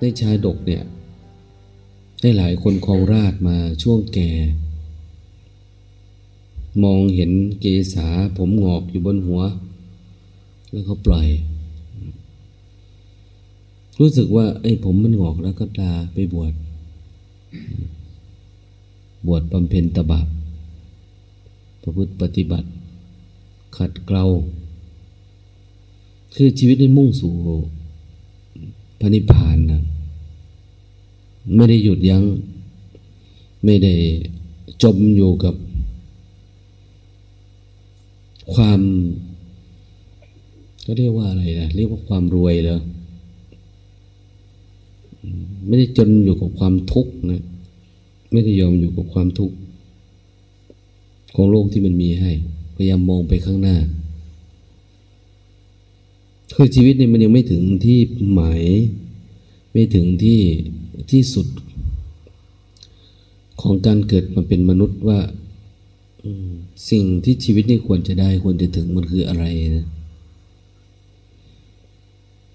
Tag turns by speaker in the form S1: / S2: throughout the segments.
S1: ในชาดกเนี่ยได้หลายคนครองราชมาช่วงแก่ มองเห็นเกษาผมงอกอยู่บนหัว แล้วก็ปล่อย รู้สึกว่า ไอ้ผมมันงอกแล้วก็ลาไปบวชบวชบำเพ็ญตบะประพฤติปฏิบัติ ขัดเกลาคือชีวิตได้มุ่งสู่พระนิพพานนะ ไม่ได้หยุดยัง้ง ไม่ได้จมอยู่กับ ความก็เรียกว่าอะไรนะเรียกว่าความรวยเลยไม่ได้จนอยู่กับความทุกข์นะ ไม่ได้ยอมอยู่กับความทุกข์ของโลกที่มันมีให้ พยายามมองไปข้างหน้าคือชีวิตเนี่ยมันยังไม่ถึงที่หมาย ไม่ถึงที่ ที่สุดของการเกิดมาเป็นมนุษย์ว่าสิ่งที่ชีวิตนี่ควรจะได้ควรจะถึงมันคืออะไรนะ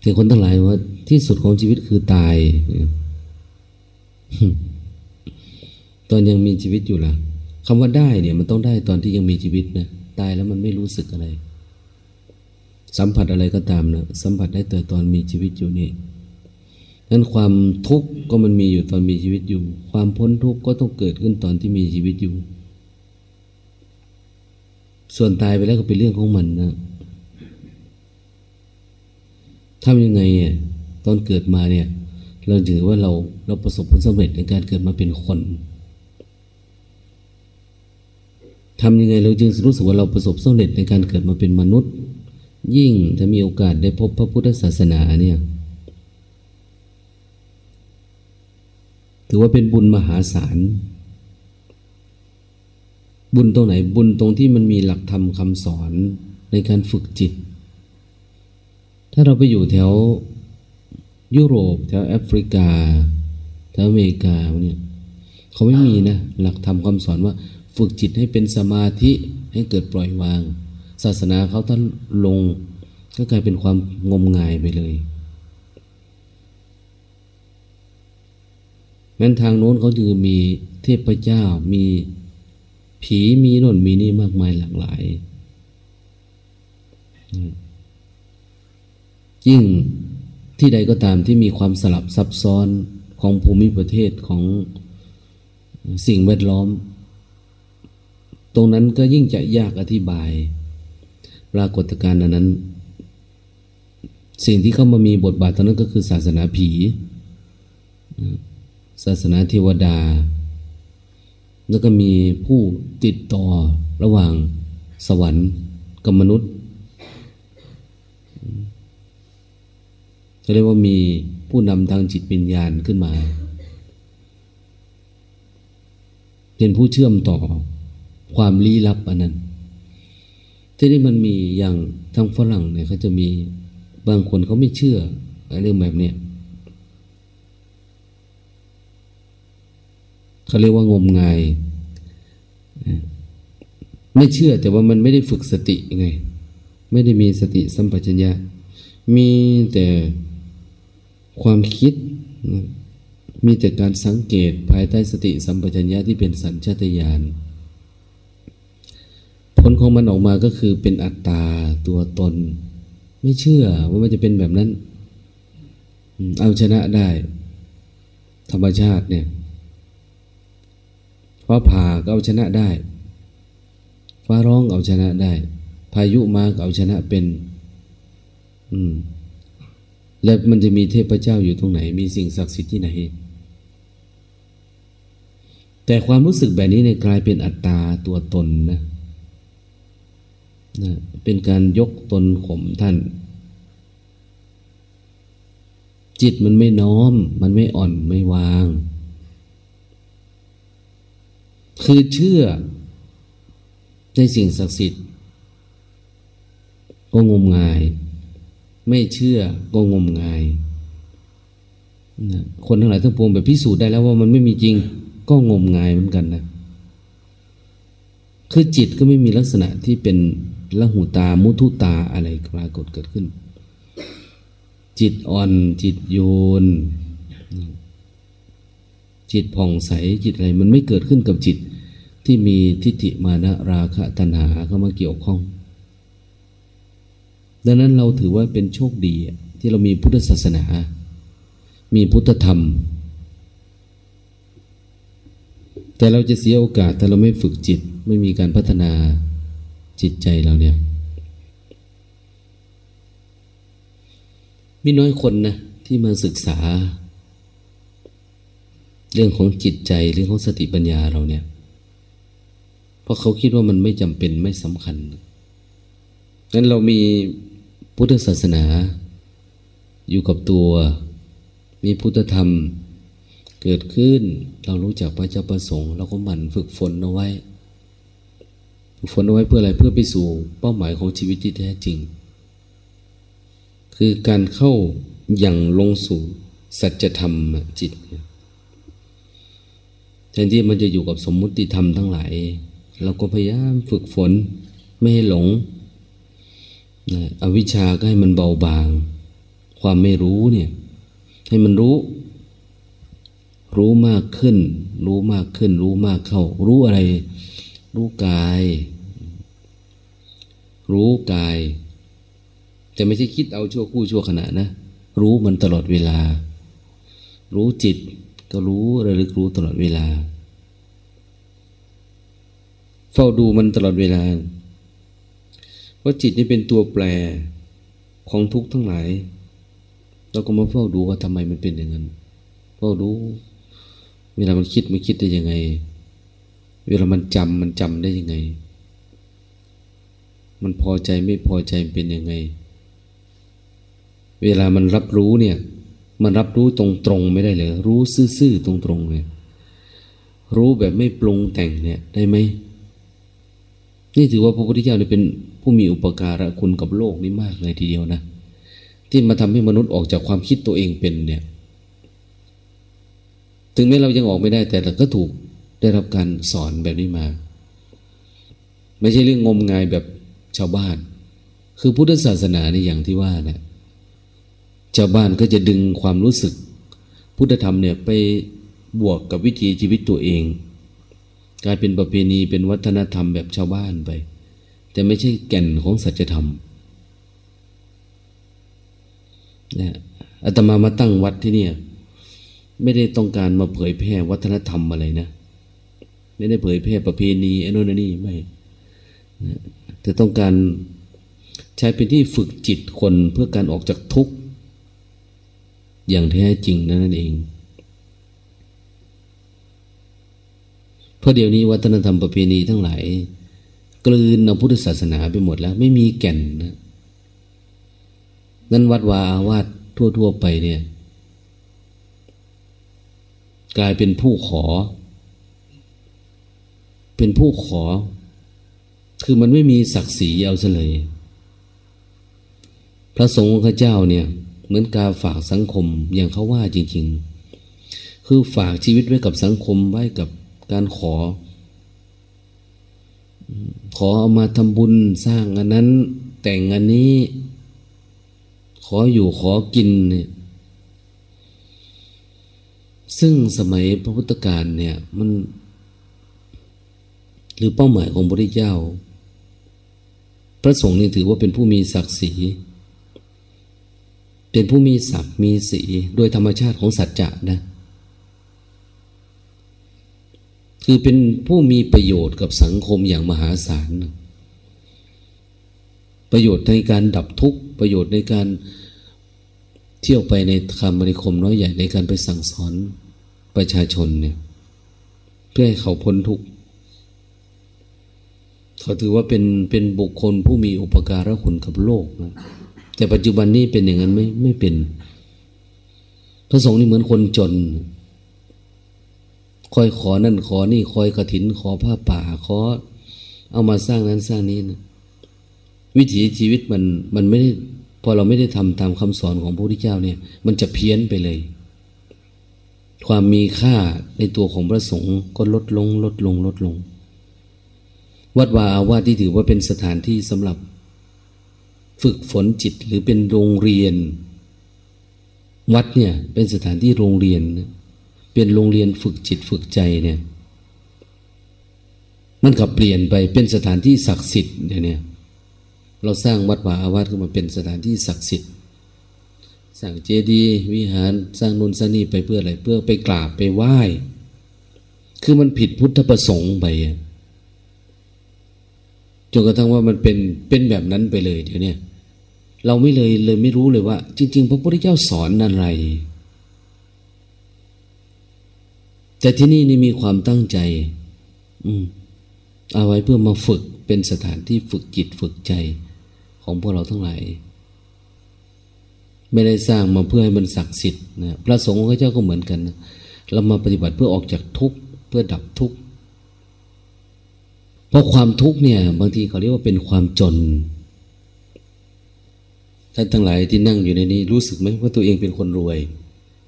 S1: ถึงคนทั้งหลายว่า ที่สุดของชีวิตคือตาย ตอนยังมีชีวิตอยู่ล่ะคำว่าได้เนี่ย มันต้องได้ตอนที่ยังมีชีวิตนะตายแล้วมันไม่รู้สึกอะไร สัมผัสอะไรก็ตามนะสัมผัสได้แต่ตอนมีชีวิตอยู่นี่ นั้นความทุกข์ก็มันมีอยู่ตอนมีชีวิตอยู่ ความพ้นทุกข์ก็ต้องเกิดขึ้นตอนที่มีชีวิตอยู่ ส่วนตายไปแล้วก็เป็นเรื่องของมันนะทำยังไงเนี่ยตอนเกิดมาเนี่ย เราถือว่าเราเราประสบผลสำเร็จในการเกิดมาเป็นคนทำยังไงเราจึงรู้สึกว่าเราประสบสำเร็จในการเกิดมาเป็นมนุษย์ ยิ่งถ้ามีโอกาสได้พบพระพุทธศาสนาเนี่ย ถือว่าเป็นบุญมหาศาล บุญตรงไหนบุญตรงที่มันมีหลักธรรมคำสอนในการฝึกจิต ถ้าเราไปอยู่แถวยุโรป แถวแอฟริกา แถวอเมริกาเนี่ยเขาไม่มีนะ หลักธรรมคำสอนว่า ฝึกจิตให้เป็นสมาธิให้เกิดปล่อยวาง ศาสนาเขาท่านลงก็กลายเป็นความงมงายไปเลย งั้นทางโน้นเขาจึงมีเทพเจ้ามีผีมีน่นมีนี่มากมายหลากหลาย ยิ่งที่ใดก็ตามที่มีความสลับซับซ้อนของภูมิประเทศของสิ่งแวดล้อม ตรงนั้นก็ยิ่งจะยากอธิบาย ปรากฏการณ์นั้น สิ่งที่เข้ามามีบทบาทตอนนั้นก็คือศาสนาผี ศาสนาเทวดา แล้วก็มีผู้ติดต่อระหว่างสวรรค์กับมนุษย์จะเรียกว่ามีผู้นำทางจิตวิญญาณขึ้นมา เป็นผู้เชื่อมต่อความลี้ลับอันนั้น ที่นี่มันมีอย่างทางฝรั่งเนี่ยเขาจะมีบางคนเขาไม่เชื่อเรื่องแบบเนี้ เขาเรียกว่างมงาย ไม่เชื่อแต่ว่ามันไม่ได้ฝึกสติไง ไม่ได้มีสติสัมปชัญญะ มีแต่ความคิด มีแต่การสังเกตภายใต้สติสัมปชัญญะที่เป็นสัญชาตญาณผลของมันออกมาก็คือเป็นอัตตาตัวตน ไม่เชื่อว่ามันจะเป็นแบบนั้น เอาชนะได้ ธรรมชาติเนี่ย ฟ้าผ่าก็เอาชนะได้ ฟ้าร้องเอาชนะได้ พายุมาก็เอาชนะเป็น อืม แล้วมันจะมีเทพเจ้าอยู่ตรงไหน มีสิ่งศักดิ์สิทธิ์ที่ไหน แต่ความรู้สึกแบบนี้ในกลายเป็นอัตตาตัวตนนะนะเป็นการยกตนข่มท่าน จิตมันไม่น้อม มันไม่อ่อนไม่วาง คือเชื่อในสิ่งศักดิ์สิทธิ์ ก็งมงาย ไม่เชื่อก็งมงายนะคนทั้งหลายทั้งปวงแบบพิสูจน์ได้แล้วว่ามันไม่มีจริง ก็งมงายเหมือนกันนะคือจิตก็ไม่มีลักษณะที่เป็นละหูตา มุทุตาอะไรปรากฏเกิดขึ้น จิตอ่อนจิตโยน จิตผ่องใสจิตอะไรมันไม่เกิดขึ้นกับจิต ที่มีทิฏฐิมานะราคะตัณหาเข้ามาเกี่ยวข้อง ดังนั้นเราถือว่าเป็นโชคดีที่เรามีพุทธศาสนา มีพุทธธรรม แต่เราจะเสียโอกาสถ้าเราไม่ฝึกจิตไม่มีการพัฒนาจิตใจเราเนี่ยมีน้อยคนนะที่มาศึกษา เรื่องของจิตใจเรื่องของสติปัญญาเราเนี่ย เพราะเขาคิดว่ามันไม่จำเป็นไม่สำคัญนั้นเรามีพุทธศาสนา อยู่กับตัว มีพุทธธรรมเกิดขึ้น เรารู้จักพระเจ้าประสงค์เราก็หมั่นฝึกฝนเอาไว้ ฝึกฝนเอาไว้เพื่ออะไรเพื่อไปสู่เป้าหมายของชีวิตที่แท้จริง คือการเข้าอย่างลงสู่สัจธรรมจิต แทนที่มันจะอยู่กับสมมุติธรรมทั้งหลาย เราก็พยายามฝึกฝนไม่ให้หลงอวิชชาก็ให้มันเบาบาง ความไม่รู้เนี่ย ให้มันรู้ รู้มากขึ้น รู้มากขึ้น รู้มากเข้า รู้อะไร รู้กาย รู้กาย แต่ไม่ใช่คิดเอาชั่วคู่ชั่วขณะนะ รู้มันตลอดเวลา รู้จิต ก็รู้ระลึกรู้ตลอดเวลา เฝ้าดูมันตลอดเวลา ว่าจิตนี่เป็นตัวแปรของทุกข์ทั้งหลายเราก็มาเฝ้าดูว่าทำไมมันเป็นอย่างนั้นเฝ้าดูเวลามันคิดมันคิดได้ยังไง เวลามันจำมันจำได้ยังไง มันพอใจไม่พอใจเป็นยังไง เวลามันรับรู้เนี่ย มันรับรู้ตรงๆไม่ได้เลย รู้ซื่อๆตรงๆเนี่ยรู้แบบไม่ปรุงแต่งเนี่ยได้ไหมนี่ถือว่าพระพุทธเจ้าเนี่ยเป็นผู้มีอุปการะคุณกับโลกนี้มากเลยทีเดียวนะ ที่มาทำให้มนุษย์ออกจากความคิดตัวเองเป็นเนี่ย ถึงแม้เรายังออกไม่ได้แต่เราก็ถูกได้รับการสอนแบบนี้มา ไม่ใช่เรื่องงมงายแบบชาวบ้าน คือพุทธศาสนาในอย่างที่ว่าเนะี่ย ชาวบ้านก็จะดึงความรู้สึก พุทธธรรมเนี่ยไปบวกกับวิถีชีวิตตัวเอง กลายเป็นประเพณีเป็นวัฒนธรรมแบบชาวบ้านไป แต่ไม่ใช่แก่นของสัจธรรมนะอาตมามาตั้งวัดที่เนี่ย ไม่ได้ต้องการมาเผยแพร่วัฒนธรรมอะไรนะ ไม่ได้เผยแพร่ประเพณีไอ้นู่นนี่ไม่นะแต่ต้องการใช้เป็นที่ฝึกจิตคนเพื่อการออกจากทุกข์ อย่างแท้จริงนั่นเอง เพราะเดี๋ยวนี้วัฒนธรรมประเพณีทั้งหลาย กลืนเอาพุทธศาสนาไปหมดแล้ว ไม่มีแก่นนะนั้นวัดวาอาวาสทั่ว ๆ ไปเนี่ย กลายเป็นผู้ขอ เป็นผู้ขอ คือมันไม่มีศักดิ์ศรีเอาเลย พระสงฆ์พระเจ้าเนี่ย เหมือนการฝากสังคมอย่างเขาว่าจริง ๆ คือฝากชีวิตไว้กับสังคมไว้กับการขอ ขอเอามาทำบุญสร้างอันนั้น แต่งอันนี้ ขออยู่ขอกินเนี่ยซึ่งสมัยพระพุทธการเนี่ยมัน หรือเป้าหมายของพระพุทธเจ้า พระสงฆ์นี่ถือว่าเป็นผู้มีศักดิ์ศรี เป็นผู้มีศักดิ์มีสีโดยธรรมชาติของสัจจะนะ คือเป็นผู้มีประโยชน์กับสังคมอย่างมหาศาล ประโยชน์ในการดับทุกข์ ประโยชน์ในการเที่ยวไปในคำบริคมน้อยใหญ่ในการไปสั่งสอนประชาชนเนี่ย เพื่อให้เขาพ้นทุกข์เขาถือว่าเป็นเป็นบุคคลผู้มีอุปการะคุณกับโลกนะ แต่ปัจจุบันนี้เป็นอย่างนั้นไม่ไม่เป็น พระสงฆ์นี่เหมือนคนจน คอยขอนั่นขอนี่คอยกระถิน ขอผ้าป่าขอ เอามาสร้างนั้นสร้างนี้นะวิถีชีวิตมันมันไม่ได้พอเราไม่ได้ทำตามคำสอนของพระพุทธเจ้าเนี่ย มันจะเพี้ยนไปเลย ความมีค่าในตัวของพระสงฆ์ก็ลดลง ลดลง ลดลง วัดวาอาวาสที่ถือว่าเป็นสถานที่สำหรับ ฝึกฝนจิตหรือเป็นโรงเรียน วัดเนี่ยเป็นสถานที่โรงเรียน เป็นโรงเรียนฝึกจิตฝึกใจเนี่ย มันก็เปลี่ยนไปเป็นสถานที่ศักดิ์สิทธิ์เนี่ยเราสร้างวัดวาอาวาสขึ้นมาเป็นสถานที่ศักดิ์สิทธิ์สร้างเจดีย์วิหารสร้างนุนสร้างนี่ไปเพื่ออะไรเพื่อไปกราบไปไหว้ คือมันผิดพุทธประสงค์ไป จนกระทั่งว่ามันเป็นเป็นแบบนั้นไปเลยเดี๋ยวนี้เราไม่เลยเลยไม่รู้เลยว่า จริง ๆ พระพุทธเจ้าสอนอะไร แต่ที่นี่นี่มีความตั้งใจ อืมเอาไว้เพื่อมาฝึกเป็นสถานที่ฝึกจิตฝึกใจของพวกเราทั้งหลายไม่ได้สร้างมาเพื่อให้มันศักดิ์สิทธิ์นะพระสงฆ์ของพระเจ้าก็เหมือนกันนะเรามาปฏิบัติเพื่อออกจากทุกข์เพื่อดับทุกข์ ราะความทุกข์เนี่ย บางทีเขาเรียกว่าเป็นความจน ท่านทั้งหลายที่นั่งอยู่ในนี้ รู้สึกไหมว่าตัวเองเป็นคนรวย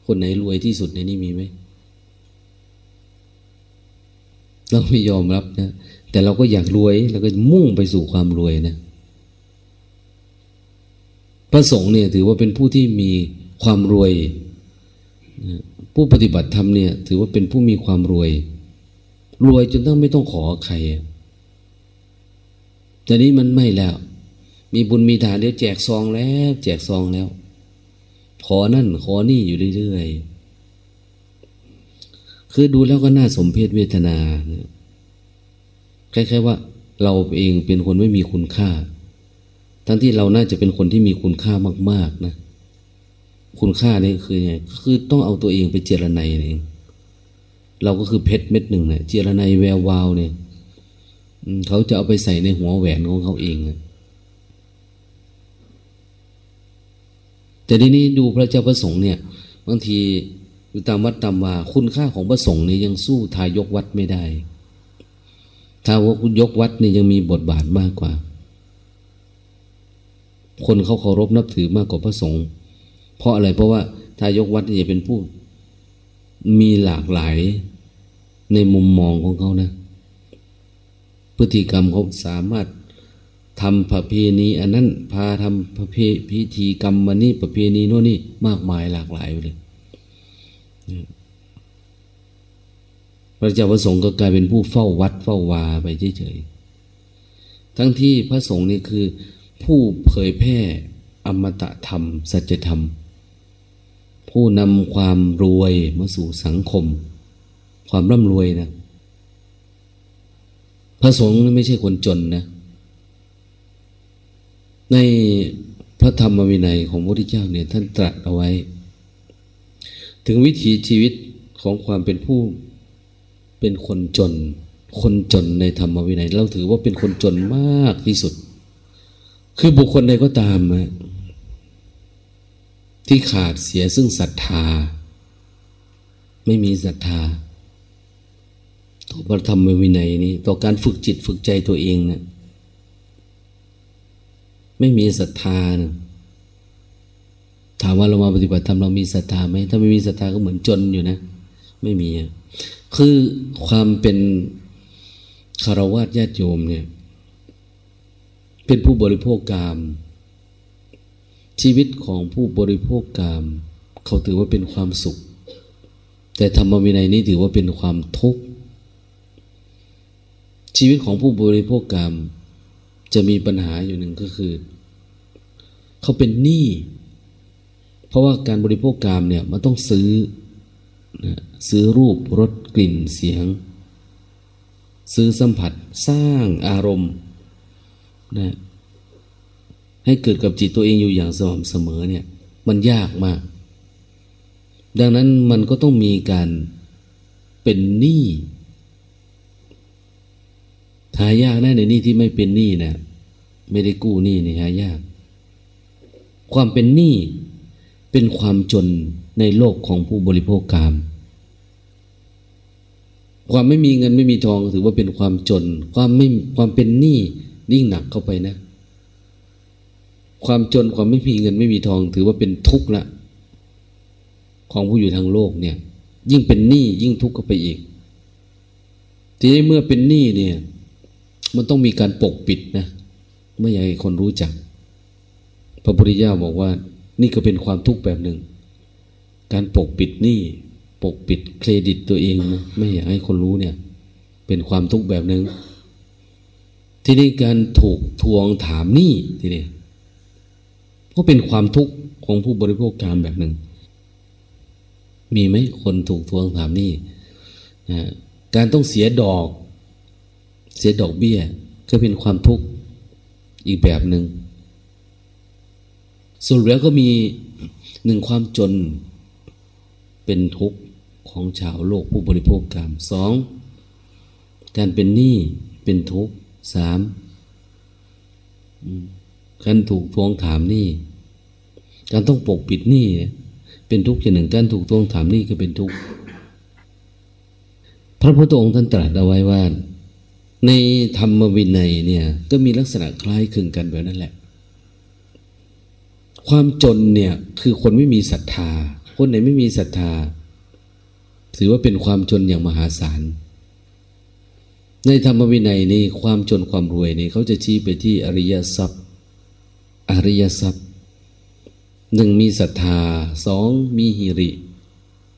S1: คนไหนรวยที่สุดในนี้มีไหมเราไม่ยอมรับนะแต่เราก็อยากรวยเราก็มุ่งไปสู่ความรวยนะพระสงฆ์เนี่ย ถือว่าเป็นผู้ที่มีความรวย ผู้ปฏิบัติธรรมเนี่ย ถือว่าเป็นผู้มีความรวย รวยจนต้องไม่ต้องขอใคร แต่นี้มันไม่แล้ว มีบุญมีทานเดี๋ยวแจกซองแล้ว แจกซองแล้ว ขอนั่นขอนี่อยู่เรื่อยๆ คือดูแล้วก็น่าสมเพชเวทนาคล้ายๆว่า เราเองเป็นคนไม่มีคุณค่า ทั้งที่เราน่าจะเป็นคนที่มีคุณค่ามาก ๆนะ คุณค่านี่คือไงคือต้องเอาตัวเองไปเจรไนเองเราก็คือเพชรเม็ดหนึ่งเนี่ยเจรไนแวววาวเนี่ย เขาจะเอาไปใส่ในหัวแหวนของเขาเองแต่ทีนี้ดูพระเจ้าพระสงฆ์เนี่ยบางทีอยู่ตามวัดตามว่าคุณค่าของพระสงฆ์นี่ยังสู้ทายกวัดไม่ได้ถ้าว่าคุณยกวัดนี่ยังมีบทบาทมากกว่า คนเขาเคารพนับถือมากกว่าพระสงฆ์เพราะอะไรเพราะว่าทายกวัดจะเป็นผู้มีหลากหลายในมุมมองของเขานะ พฤติกรรมเขาสามารถทำประเพณีอันนั้นพาทำประเพพิธีกรรมมันนี่ประเพณีโน่นนี่มากมายหลากหลายเลยพระเจ้าพระสงฆ์ก็กลายเป็นผู้เฝ้าวัดเฝ้าวาไปเฉยๆทั้งที่พระสงฆ์นี่คือ ผู้เผยแพร่อมตะธรรม สัจธรรม ผู้นำความรวยมาสู่สังคม ความร่ำรวยนะ พระสงฆ์ไม่ใช่คนจนนะ ในพระธรรมวินัยของพระพุทธเจ้าเนี่ยท่านตรัสเอาไว้ ถึงวิถีชีวิตของความเป็นผู้เป็นคนจน คนจนในธรรมวินัยเราถือว่าเป็นคนจนมากที่สุด คือบุคคลใดก็ตามที่ขาดเสียซึ่งศรัทธา ไม่มีศรัทธา ต่อพระธรรมวินัยนี้ ต่อการฝึกจิตฝึกใจตัวเองเนะี่ยไม่มีศรัทธานะถามว่าเรามาปฏิบัติธรรมเรามีศรัทธาไหมถ้าไม่มีศรัทธาก็เหมือนจนอยู่นะ ไม่มีคือความเป็นคารวะญาติโยมเนี่ย เป็นผู้บริโภคกาม ชีวิตของผู้บริโภคกาม เขาถือว่าเป็นความสุข แต่ธรรมวินัยนี้ถือว่าเป็นความทุกข์ ชีวิตของผู้บริโภคกามจะมีปัญหาอยู่หนึ่งก็คือ เขาเป็นหนี้เพราะว่าการบริโภคกามเนี่ยมันต้องซื้อนะซื้อรูปรสกลิ่นเสียง ซื้อสัมผัสสร้างอารมณ์นะให้เกิดกับจิตตัวเองอยู่อย่างสม่ำเสมอเนี่ย มันยากมาก ดังนั้นมันก็ต้องมีการเป็นหนี้ หายากนะในนี้ที่ไม่เป็นหนี้นะไม่ได้กู้หนี้นี่หายาก ความเป็นหนี้เป็นความจนในโลกของผู้บริโภคกามความไม่มีเงินไม่มีทองถือว่าเป็นความจน ความไม่ความเป็นหนี้ยิ่งหนักเข้าไปนะ ความจนความไม่มีเงินไม่มีทอง ถือว่าเป็นทุกข์ละ ของผู้อยู่ทางโลกเนี่ย ยิ่งเป็นหนี้ยิ่งทุกข์เข้าไปอีก ทีนี้เมื่อเป็นหนี้เนี่ย มันต้องมีการปกปิดนะ ไม่อยากให้คนรู้จัก พระพุทธเจ้าบอกว่า นี่ก็เป็นความทุกข์แบบหนึ่ง การปกปิดหนี้ปกปิดเครดิตตัวเองนะไม่อยากให้คนรู้เนี่ย เป็นความทุกข์แบบหนึ่งทีนี่การถูกทวงถามหนี้ทีนี้ก็เป็นความทุกข์ของผู้บริโภคการแบบหนึ่ง มีไหมคนถูกทวงถามหนี้นะการต้องเสียดอก เสียดอกเบี้ย ก็เป็นความทุกข์อีกแบบหนึง่งส่วนแล้วก็มีหนึ่งความจนเป็นทุกข์ของชาวโลกผู้บริโภคกรรมสองการเป็นหนี้เป็นทุกข์สามการถูกทวงถามหนี้การต้องปกปิดหนี้เป็นทุกข์อย่างหนึ่งการถูกทวงถามหนี้ก็เป็นทุกข์พระพุทธองค์ท่านตรัสเอาไว้ว่า ในธรรมวินัยเนี่ย ก็มีลักษณะคล้ายคลึงกันแบบนั้นแหละ ความจนเนี่ยคือคนไม่มีศรัทธา คนไหนไม่มีศรัทธา ถือว่าเป็นความจนอย่างมหาศาล ในธรรมวินัยนี่ความจนความรวยนี่เขาจะชี้ไปที่อริยทรัพย์ อริยทรัพย์หนึ่งมีศรัทธาสองมีหิริ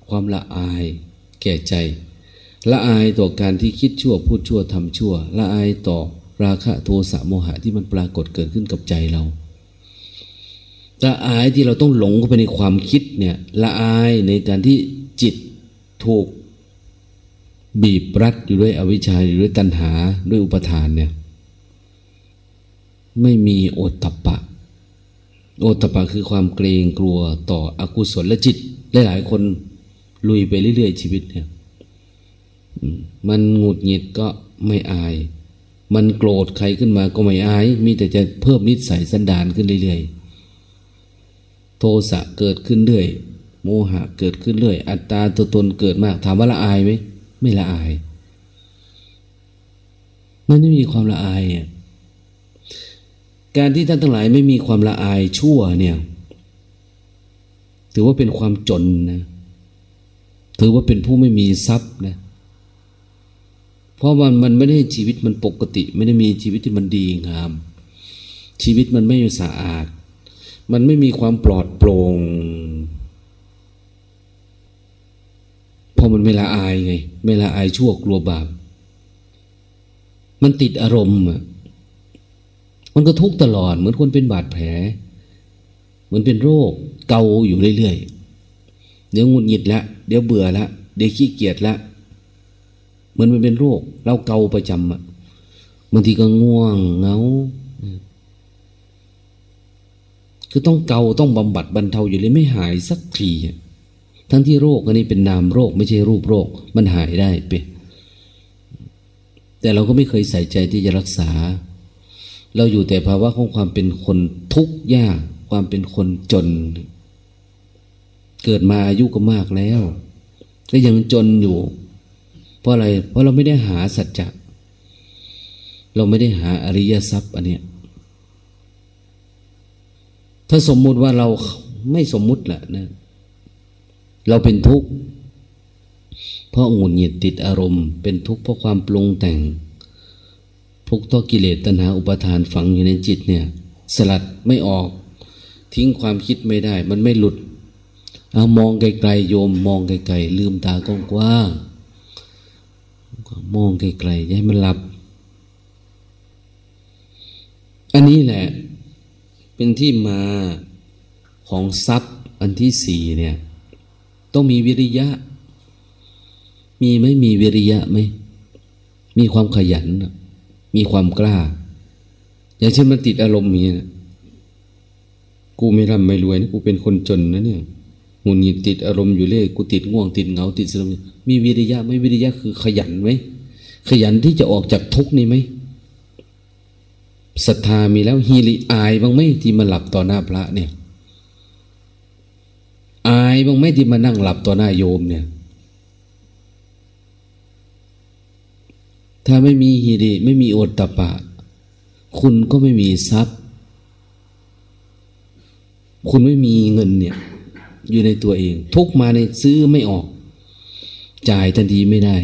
S1: ความละอาย แก่ใจ ละอายต่อการที่คิดชั่วพูดชั่วทำชั่ว ละอายต่อราคะโทสะโมหะที่มันปรากฏเกิดขึ้นกับใจเราละอายที่เราต้องหลงเข้าไปในความคิดเนี่ยละอายในการที่จิตถูกบีบรัดอยู่ด้วยอวิชชาอยู่ด้วยตัณหาด้วยอุปทานเนี่ยไม่มีโอตตะปะ โอตตะปะคือความเกรงกลัวต่ออกุศลและจิต หลายๆคนลุยไปเรื่อยๆชีวิตเนี่ย มันหงุดหงิดก็ไม่อาย มันโกรธใครขึ้นมาก็ไม่อาย มีแต่จะเพิ่มนิสัยสันดานขึ้นเรื่อยๆ โทสะเกิดขึ้นเรื่อย โมหะเกิดขึ้นเรื่อย อัตตาตัวตนเกิดมาก ถามว่าละอายไหม ไม่ละอาย มันไม่มีความละอายอะการที่ท่านทั้งหลายไม่มีความละอายชั่วเนี่ย ถือว่าเป็นความจนนะ ถือว่าเป็นผู้ไม่มีทรัพย์นะ เพราะมันมันไม่ได้ชีวิตมันปกติ ไม่ได้มีชีวิตที่มันดีงาม ชีวิตมันไม่สะอาด มันไม่มีความปลอดโปร่งเพอมันไม่ละอายไง ไม่ละอายชั่วกลัวบาปมันติดอารมณ์มันก็ทุกตลอด เหมือนคนเป็นบาดแผล เหมือนเป็นโรค เกาอยู่เรื่อยๆเดี๋ยวงุดหงิดละเดี๋ยวเบื่อละเดี๋ยวขี้เกียจละ มือนมันเป็นโรค เราเกาประจำอะบางทีก็ง่วงเงาคือต้องเกาต้องบำบัดบรรเทาอยู่เลยไม่หายสักทีทั้งที่โรคอันนี้เป็นนามโรค ไม่ใช่รูปโรค มันหายได้เปแต่เราก็ไม่เคยใส่ใจที่จะรักษา เราอยู่แต่ภาวะของความเป็นคนทุกข์ยาก ความเป็นคนจน เกิดมาอายุก็มากแล้วก็ยังจนอยู่ เพราะอะไร เพราะเราไม่ได้หาสัจจะเราไม่ได้หาอริยทรัพย์อันเนี้ยถ้าสมมุติว่าเราไม่สมมุติแหละนะ เราเป็นทุกข์เพราะหงุดหงิดติดอารมณ์ เป็นทุกข์เพราะความปรุงแต่ง ทุกข์ต่อกิเลสตัณหาอุปทานฝังอยู่ในจิตเนี่ย สลัดไม่ออก ทิ้งความคิดไม่ได้ มันไม่หลุดเอามองไกลๆโยมมองไกลๆลืมตากว้างๆ มองไกลๆให้มันหลับ อันนี้แหละ เป็นที่มาของทรัพย์อันที่สี่เนี่ย ต้องมีวิริยะ มีไหมมีวิริยะไหมมีความขยัน มีความกล้า อย่างเช่นมันติดอารมณ์อย่างนี้นะกูไม่ร่ำไม่รวยนะกูเป็นคนจนนะเนี่ย หงุดหงิดติดอารมณ์อยู่เรื่อยกูติดง่วงติดเหงาติดสลมมีวิริยะไหมวิริยะคือขยันไหมขยันที่จะออกจากทุกนี่ไหมศรัทธามีแล้วฮีริอายบ้างไหมที่มาหลับต่อหน้าพระเนี่ย อายบ้างไหมที่มานั่งหลับต่อหน้าโยมเนี่ย ถ้าไม่มีฮิริไม่มีโอตตะปะ คุณก็ไม่มีทรัพย์ คุณไม่มีเงินเนี่ย อยู่ในตัวเอง ทุกมาในซื้อไม่ออก จ่ายทันทีไม่ได้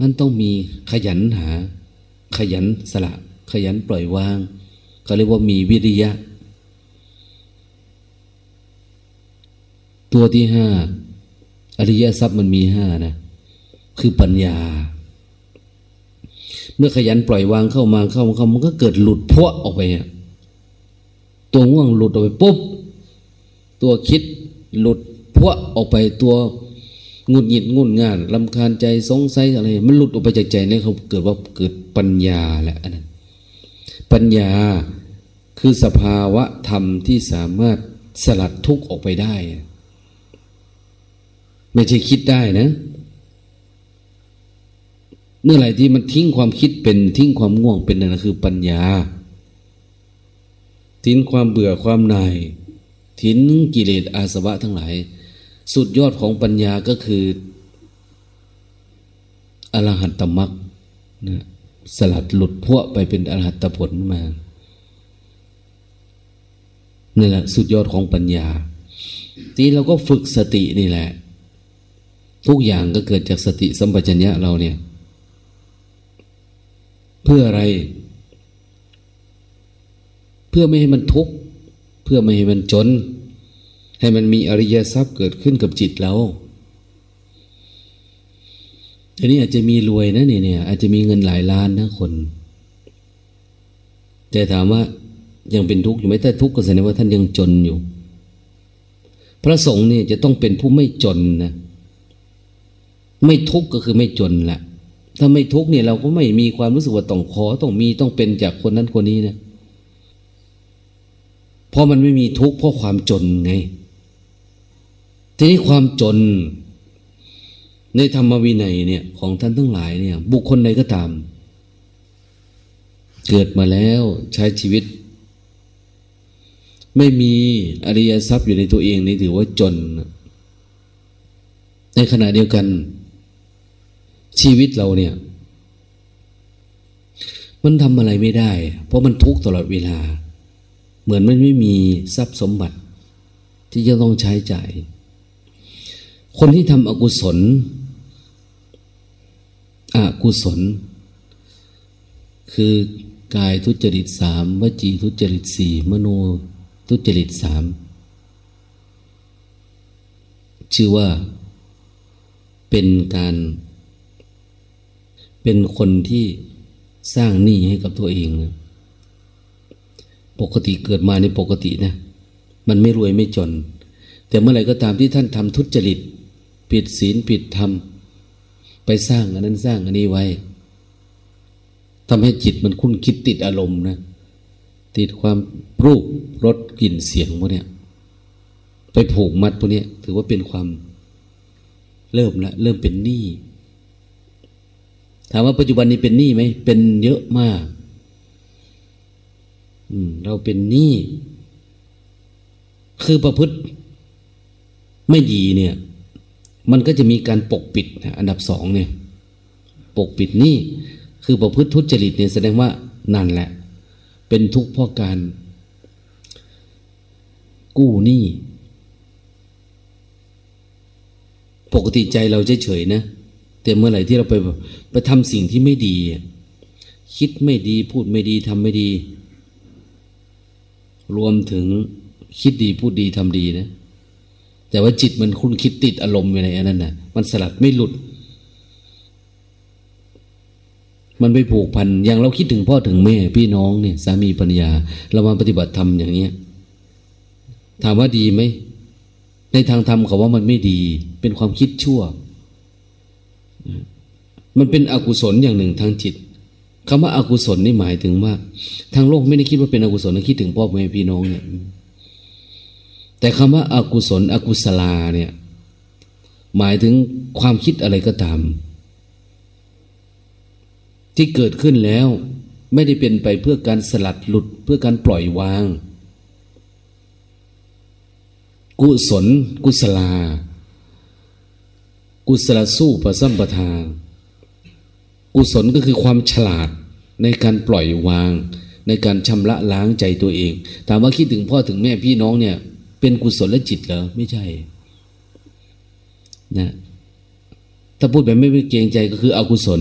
S1: มันต้องมีขยันหา ขยันสละ ขยันปล่อยวางก็เรียกว่ามีวิริยะ ตัวที่ห้าอริยทรัพย์มันมีห้านะ คือปัญญา เมื่อขยันปล่อยวางเข้ามาเข้ามาเข้ามันก็เกิดหลุดพวออกไปเนี่ยตัวง่วงหลุดออกไปปุ๊บ ตัวคิดหลุดพวออกไปตัวงุดหงิดงุนงานลำคาญใจสงสัยอะไร มันหลุดออกไปจากใจนี่เขาเกิดว่าเกิดปัญญาแหละอันนั้นปัญญาคือสภาวะธรรมที่สามารถสลัดทุกข์ออกไปได้ ไม่ใช่คิดได้นะ เมื่อไหร่ที่มันทิ้งความคิดเป็นทิ้งความง่วงเป็นนั่นคือปัญญา ทิ้งความเบื่อความนาย ทิ้งกิเลสอาสวะทั้งหลาย สุดยอดของปัญญาก็คืออรหัตตมรรคนะสลัดหลุดพวกไปเป็นอรหัตผลมานี่แหละสุดยอดของปัญญา ทีเราก็ฝึกสตินี่แหละ ทุกอย่างก็เกิดจากสติสัมปชัญญะเราเนี่ย เพื่ออะไร เพื่อไม่ให้มันทุกข์ เพื่อไม่ให้มันจน ให้มันมีอริยทรัพย์เกิดขึ้นกับจิตเราทีนี้อาจจะมีรวยนะเนี่ยเนี่ย อาจจะมีเงินหลายล้านนะคน แต่ถามว่ายังเป็นทุกข์อยู่ไหมถ้าทุกข์ก็แสดงว่าท่านยังจนอยู่ พระสงฆ์เนี่ยจะต้องเป็นผู้ไม่จนนะไม่ทุกข์ก็คือไม่จนแหละถ้าไม่ทุกข์เนี่ยเราก็ไม่มีความรู้สึกว่าต้องขอต้องมีต้องเป็นจากคนนั้นคนนี้นะ เพราะมันไม่มีทุกข์เพราะความจนไง ทีนี้ความจน ในธรรมวินัยเนี่ย ของท่านทั้งหลายเนี่ย บุคคลใดก็ตาม เกิดมาแล้วใช้ชีวิต ไม่มีอริยทรัพย์อยู่ในตัวเองนี่ถือว่าจน ในขณะเดียวกัน ชีวิตเราเนี่ย มันทำอะไรไม่ได้ เพราะมันทุกข์ตลอดเวลา เหมือนมันไม่มีทรัพย์สมบัติ ที่จะต้องใช้จ่าย คนที่ทำอกุศลอกุศล คือกายทุจริตสามวจีทุจริตสี่มโนทุจริตสามชื่อว่าเป็นการ เป็นคนที่สร้างหนี้ให้กับตัวเองนะ ปกติเกิดมาในปกตินะ มันไม่รวยไม่จน แต่เมื่อไหร่ก็ตามที่ท่านทำทุจริต ผิดศีลผิดธรรม ไปสร้างอันนั้นสร้างอันนี้ไว้ทำให้จิตมันคุ้นคิดติดอารมณ์นะ ติดความรูปรสกลิ่นเสียงพวกนี้ไปผูกมัดพวกนี้ถือว่าเป็นความเริ่มละเริ่มเป็นหนี้ถามว่าปัจจุบันนี้เป็นหนี้ไหมเป็นเยอะมาก เราเป็นหนี้คือประพฤติไม่ดีเนี่ย มันก็จะมีการปกปิดอันดับสองเนี่ย ปกปิดหนี้คือประพฤติทุจริตเนี่ยแสดงว่านั่นแหละ เป็นทุกข์เพราะการ กู้หนี้ปกติใจเราเฉยๆนะแต่เมื่อไหร่ที่เราไปไปทำสิ่งที่ไม่ดี คิดไม่ดีพูดไม่ดีทำไม่ดี รวมถึงคิดดีพูดดีทำดีนะ แต่ว่าจิตมันคุ้นคิดติดอารมณ์อยู่ในอันนั้นนะมันสลัดไม่หลุด มันไปผูกพันอย่างเราคิดถึงพ่อถึงแม่ พี่น้องเนี่ยสามีปัญญาเรามาปฏิบัติธรรมอย่างเนี้ยถามว่าดีไหมในทางธรรมเขาว่ามันไม่ดี เป็นความคิดชั่ว มันเป็นอกุศลอย่างหนึ่งทางจิต คำว่าอากุศลนี่หมายถึงว่า ทางโลกไม่ได้คิดว่าเป็นอกุศลนะคิดถึงพ่อแม่พี่น้องเนี่ย แต่คำว่าอากุศลอกุศลาเนี่ย หมายถึงความคิดอะไรก็ตาม ที่เกิดขึ้นแล้ว ไม่ได้เป็นไปเพื่อการสลัดหลุดเพื่อการปล่อยวาง กุศล กุศลา กุศลสู้ประสัมปทา กุศลก็คือความฉลาดในการปล่อยวาง ในการชำระล้างใจตัวเอง ถามว่าคิดถึงพ่อถึงแม่พี่น้องเนี่ย เป็นกุศลและจิตเหรอไม่ใช่นะถ้าพูดแบบไม่เกรงใจก็คืออกุศล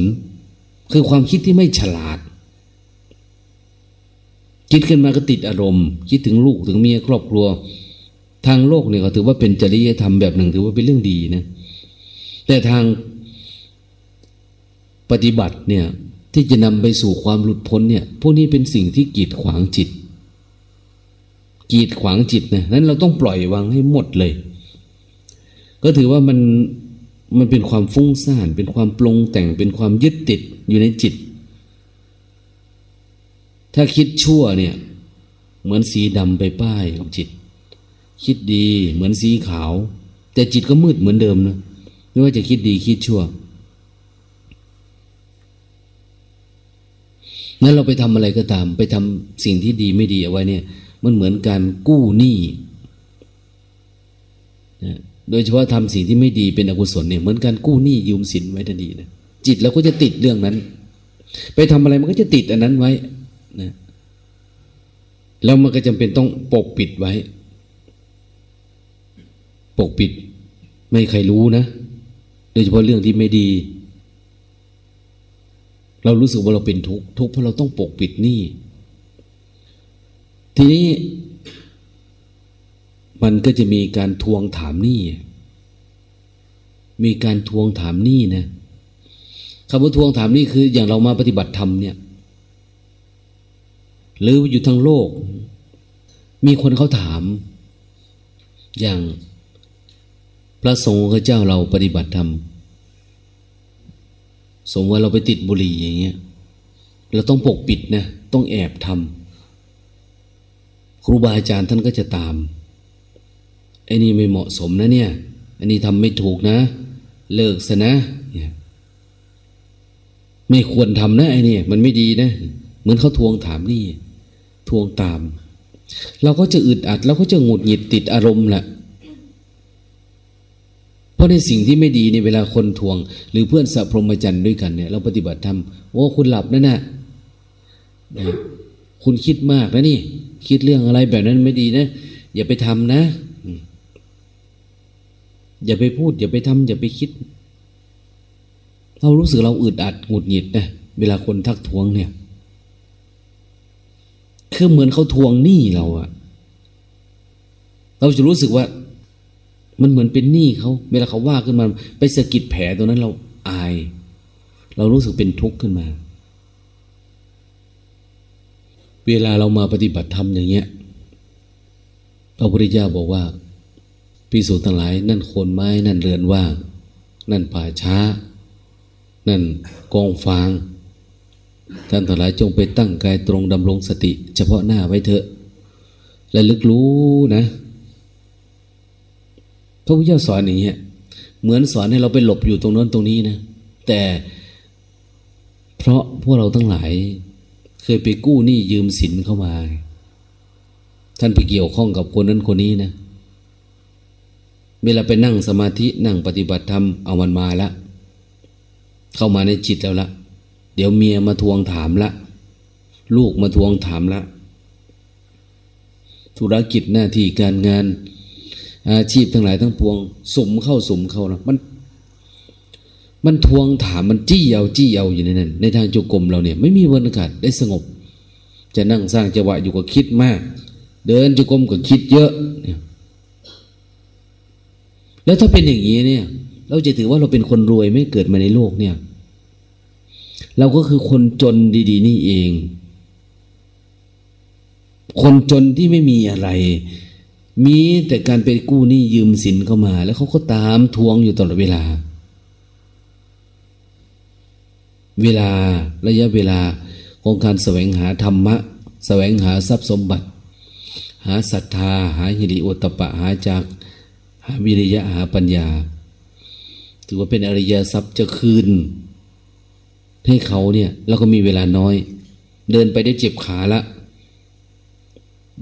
S1: คือความคิดที่ไม่ฉลาด คิดขึ้นมาก็ติดอารมณ์ คิดถึงลูกถึงเมียครอบครัว ทางโลกเนี่ยก็ถือว่าเป็นจริยธรรมแบบหนึ่งถือว่าเป็นเรื่องดีนะแต่ทาง ปฏิบัติเนี่ยที่จะนำไปสู่ความหลุดพ้นเนี่ยพวกนี้เป็นสิ่งที่กีดขวางจิต กีดขวางจิตนะนั้นเราต้องปล่อยวางให้หมดเลย ก็ถือว่ามันมันเป็นความฟุ้งซ่าน เป็นความปรุงแต่งเป็นความยึดติดอยู่ในจิต ถ้าคิดชั่วเนี่ย เหมือนสีดำไปป้ายกับจิต คิดดีเหมือนสีขาว แต่จิตก็มืดเหมือนเดิมนะไม่ว่าจะคิดดีคิดชั่ว นั้นเราไปทำอะไรก็ตาม ไปทำสิ่งที่ดีไม่ดีเอาไว้เนี่ย มันเหมือนการกู้หนี้นะโดยเฉพาะทำสิ่งที่ไม่ดีเป็นอกุศลเนี่ยเหมือนการกู้หนี้ยืมสินไว้ทันทีนะจิตเราก็จะติดเรื่องนั้น ไปทำอะไรมันก็จะติดอันนั้นไว้นะแล้วมันก็จำเป็นต้องปกปิดไว้ ปกปิด ไม่ใครรู้นะ โดยเฉพาะเรื่องที่ไม่ดี เรารู้สึกว่าเราเป็นทุกข์ทุกข์เพราะเราต้องปกปิดหนี้ทีนี้มันก็จะมีการทวงถามหนี้ มีการทวงถามหนี้นะคำว่าทวงถามหนี้คือ อย่างเรามาปฏิบัติธรรมเนี่ย หรืออยู่ทั้งโลก มีคนเขาถาม อย่างพระสงฆ์เจ้าเราปฏิบัติธรรม สมว่าเราไปติดบุหรี่อย่างเงี้ย เราต้องปกปิดนะ ต้องแอบทำครูบาอาจารย์ท่านก็จะตามไอ้นี่ไม่เหมาะสมนะเนี่ย อันนี้ทำไม่ถูกนะ เลิกซะนะเนี่ยไม่ควรทำนะไอ้นี่มันไม่ดีนะ เหมือนเขาทวงถามนี่ ทวงตาม เราก็จะอึดอัดเราก็จะหงุดหงิดติดอารมณ์แหละ ราะในสิ่งที่ไม่ดีในเวลาคนทวง หรือเพื่อนสัพพรมจันทร์ด้วยกันเนี่ยเราปฏิบัติธรรมโอ้คุณหลับนั่นน่ะคุณคิดมากนะนี่ คิดเรื่องอะไรแบบนั้นไม่ดีนะ อย่าไปทำนะ อย่าไปพูด อย่าไปทำอย่าไปคิด เรารู้สึกเราอึดอัดหงุดหงิดนะเวลาคนทักทวงเนี่ย คือเหมือนเขาทวงหนี้เราอะเราจะรู้สึกว่า มันเหมือนเป็นหนี้เขาเวลาเขาว่าขึ้นมาไปสะกิดแผลตรงนั้นเราอาย เรารู้สึกเป็นทุกข์ขึ้นมา เวลาเรามาปฏิบัติธรรมอย่างเงี้ยพระพุทธเจ้าบอกว่าพิสูจน์ทั้งหลาย นั่นโคนไม้นั่นเรือนว่าง นั่นป่าช้า นั่นกองฟางท่านทั้งหลายจงไปตั้งกายตรงดำรงสติ เฉพาะหน้าไว้เถอะและลึกรู้นะ พระพุทธเจ้าสอนอย่างเงี้ยเหมือนสอนให้เราไปหลบอยู่ตรงนั้นตรงนี้นะแต่เพราะพวกเราทั้งหลาย เคยไปกู้หนี้ยืมสินเข้ามา ท่านไปเกี่ยวข้องกับคนนั้นคนนี้นะเวลาไปนั่งสมาธินั่งปฏิบัติธรรมเอามันมาละเข้ามาในจิตแล้วละเดี๋ยวเมียมาทวงถามละ ลูกมาทวงถามละธุรกิจหน้าที่การงาน อาชีพทั้งหลายทั้งปวง สมเข้าสมเข้านะมัน มันทวงถามมันจี้เอาจี้เอาอยู่ในนั้น ในทางจุกรมเราเนี่ย ไม่มีวันอากาศได้สงบ จะนั่งสร้างจังหวะอยู่ก็คิดมาก เดินจุกรมก็คิดเยอะเนี่ยแล้วถ้าเป็นอย่างนี้เนี่ย เราจะถือว่าเราเป็นคนรวยไม่เกิดมาในโลกเนี่ย เราก็คือคนจนดีๆ นี่เอง คนจนที่ไม่มีอะไร มีแต่การไปกู้หนี้ยืมสินเข้ามา แล้วเขาก็ตามทวงอยู่ตลอดเวลา เวลาระยะเวลาของการแสวงหาธรรมะ แสวงหาทรัพย์สมบัติ หาศรัทธา หาหิริโอตปะ หาจาก หาวิริยะหาปัญญา ถือว่าเป็นอริยทรัพย์จะคืน ให้เขาเนี่ยเราก็มีเวลาน้อย เดินไปได้เจ็บขาละ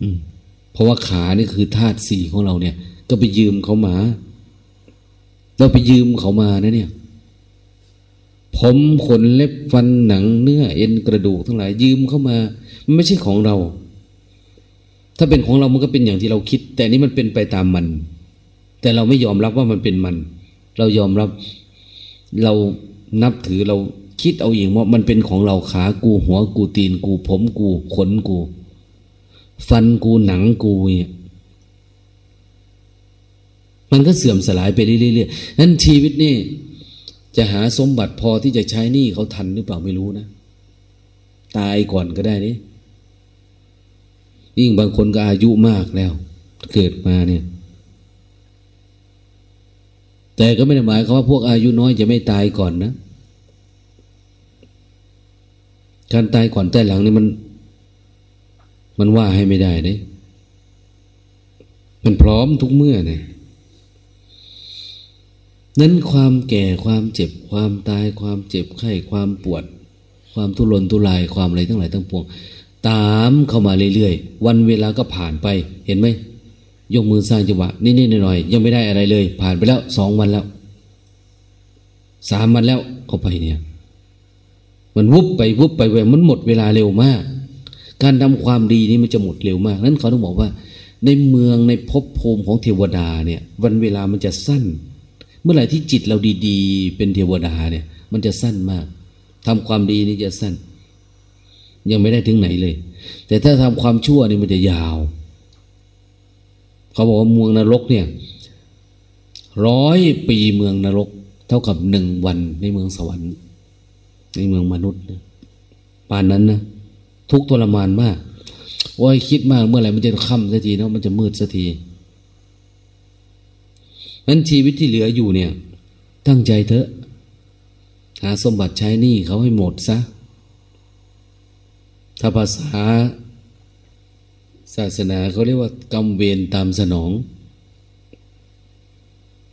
S1: อืม เพราะว่าขานี่คือธาตุสี่ของเราเนี่ย ก็ไปยืมเขามา เราไปยืมเขามานะเนี่ย ผมขนเล็บฟันหนังเนื้อเอ็นกระดูกทั้งหลายยืมเข้ามา มันไม่ใช่ของเรา ถ้าเป็นของเรามันก็เป็นอย่างที่เราคิด แต่นี้มันเป็นไปตามมัน แต่เราไม่ยอมรับว่ามันเป็นมัน เรายอมรับ เรานับถือเราคิดเอาเองว่ามันเป็นของเราขากูหัวกูตีนกู ผมกูขนกู ฟันกูหนังกูเนี่ยมันก็เสื่อมสลายไปเรื่อยๆนั้นชีวิตนี่จะหาสมบัติพอที่จะใช้หนี้เขาทันหรือเปล่าไม่รู้นะ ตายก่อนก็ได้นี่ยิ่งบางคนก็อายุมากแล้ว เกิดมาเนี่ย แต่ก็ไม่ได้หมายความว่าพวกอายุน้อยจะไม่ตายก่อนนะ การตายก่อนแต่หลังนี่มัน มันว่าให้ไม่ได้เนี่ยมันพร้อมทุกเมื่อเนี่ยนั้นความแก่ความเจ็บความตายความเจ็บไข้ความปวด ความทุรนทุรายความอะไรทั้งหลายทั้งปวง ตามเข้ามาเรื่อยๆ วันเวลาก็ผ่านไป เห็นไหมยกมือสร้างจังหวะนิดๆหน่อยๆยังไม่ได้อะไรเลย ผ่านไปแล้วสองวันแล้วสามวันแล้วเข้าไปเนี่ย มันวุบไปวุบไปเวมันหมดเวลาเร็วมาก การทำความดีนี่มันจะหมดเร็วมาก นั้นเขาต้องบอกว่า ในเมืองในภพภูมิของเทวดาเนี่ย วันเวลามันจะสั้น เมื่อไหร่ที่จิตเราดีๆ เป็นเทวดาเนี่ย มันจะสั้นมากทำความดีนี่จะสั้น ยังไม่ได้ถึงไหนเลย แต่ถ้าทำความชั่วนี่มันจะยาว เขาบอกว่าเมืองนรกเนี่ยร้อยปีเมืองนรก เท่ากับหนึ่งวันในเมืองสวรรค์ ในเมืองมนุษย์นะปานนั้นนะ ทุกทรมานมาก โอ้ยคิดมากเมื่อไหร่มันจะค่ำสักทีเนาะมันจะมืดสักทีนั้นชีวิตที่เหลืออยู่เนี่ย ตั้งใจเถอะ หาสมบัติใช้หนี้เขาให้หมดซะ ถ้าภาษา ศาสนาเขาเรียกว่ากรรมเวรตามสนอง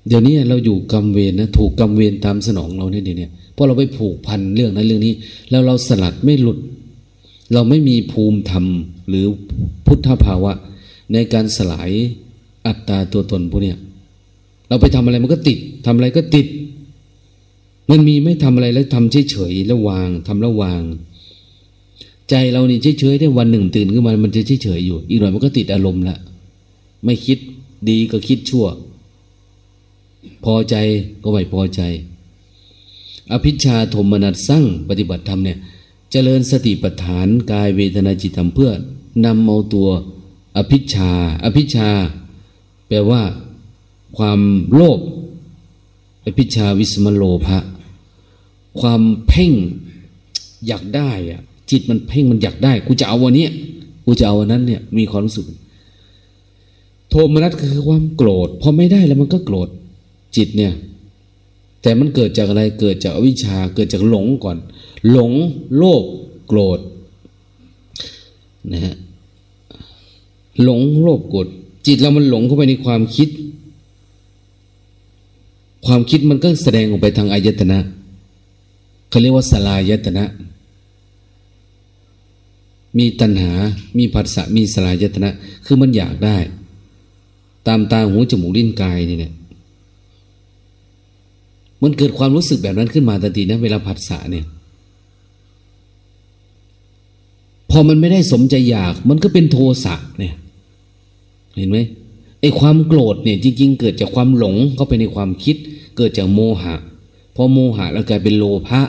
S1: เดี๋ยวนี้เราอยู่กรรมเวรนะถูกกรรมเวรตามสนองเราเนี่ยเดี๋ยวนี้เพราะเราไปผูกพันเรื่องนั้นเรื่องนี้ แล้วเราสลัดไม่หลุด เราไม่มีภูมิธรรมหรือพุทธภาวะ ในการสลายอัตตาตัวตนพวกเนี้ยเราไปทำอะไรมันก็ติดทำอะไรก็ติด มันมีไม่ทำอะไรแล้วทำเฉยๆแล้ววางทำแล้ววาง ใจเรานี่เฉยๆได้วันหนึ่งตื่นขึ้นมามันจะเฉยๆอยู่ อีกหน่อยมันก็ติดอารมณ์ละไม่คิดดีก็คิดชั่ว พอใจก็ไม่พอใจ อภิชาโทมนัสสั่งปฏิบัติธรรมเนี่ย เจริญสติปัฏฐานกายเวทนาจิตธรรมเพื่อนำเอาตัว อภิชา อภิชา แปลว่า ความโลภอภิชาวิสมโลภะความเพ่งอยากได้อะจิตมันเพ่งมันอยากได้กูจะเอาวันนี้กูจะเอาวันนั้นเนี่ยมีความรู้สึก โทมนัสคือความโกรธพอไม่ได้แล้วมันก็โกรธจิตเนี่ย แต่มันเกิดจากอะไรเกิดจากอวิชชาเกิดจากหลงก่อน หลงโลภโกรธนะฮะหลงโลภโกรธจิตเรามันหลงเข้าไปในความคิด ความคิดมันก็แสดงออกไปทางอายตนะเขาเรียกว่าสลายตนะ มีตัณหา มีผัสสะมีสลายตนะ คือมันอยากได้ ตามตาหูจมูกลิ้นกายนี่เนี่ยมันเกิดความรู้สึกแบบนั้นขึ้นมาทันทีนะเวลาผัสสะเนี่ย พอมันไม่ได้สมใจอยาก มันก็เป็นโทสะเนี่ย เห็นไหมไอ้ความโกรธเนี่ย จริง ๆ เกิดจากความหลงเข้าไปในความคิด เกิดจากโมหะ พอโมหะแล้วกลายเป็นโลภะ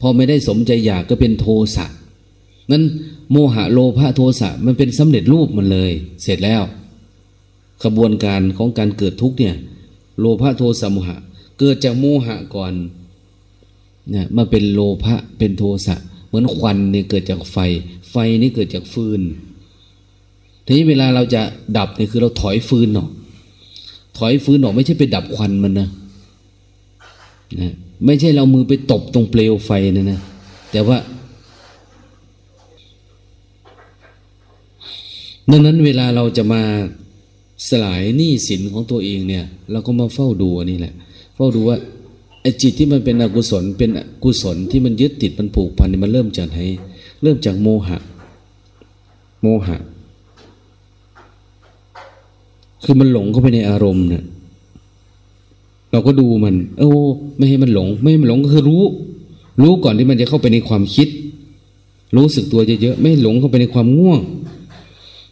S1: พอไม่ได้สมใจอยากก็เป็นโทสะนั้นโมหะโลภะโทสะมันเป็นสำเร็จรูปมันเลย เสร็จแล้วกระบวนการของการเกิดทุกเนี่ย โลภะโทสะโมหะ เกิดจากโมหะก่อนเนี่ยมาเป็นโลภะเป็นโทสะ เหมือนควันเนี่ยเกิดจากไฟ ไฟนี่เกิดจากฟืน ทีนี้เวลาเราจะดับเนี่ยคือเราถอยฟืนออก ถอยฟืนออกไม่ใช่ไปดับควันมันนะนะไม่ใช่เรามือไปตบตรงเปลวไฟนะนะ แต่ว่า ดังนั้นเวลาเราจะมาสลายหนี้สินของตัวเองเนี่ย เราก็มาเฝ้าดูนนี้แหละ เฝ้าดูว่า จิตที่มันเป็นอกุศลเป็นกุศลที่มันยึดติดมันผูกพันมันเริ่มจากไหนเริ่มจากโมหะ โมหะ คือมันหลงเข้าไปในอารมณ์เนี่ยเราก็ดูมัน โอ้ไม่ให้มันหลง ไม่ให้มันหลงก็คือรู้ รู้ก่อนที่มันจะเข้าไปในความคิด รู้สึกตัวเยอะๆไม่หลงเข้าไปในความง่วง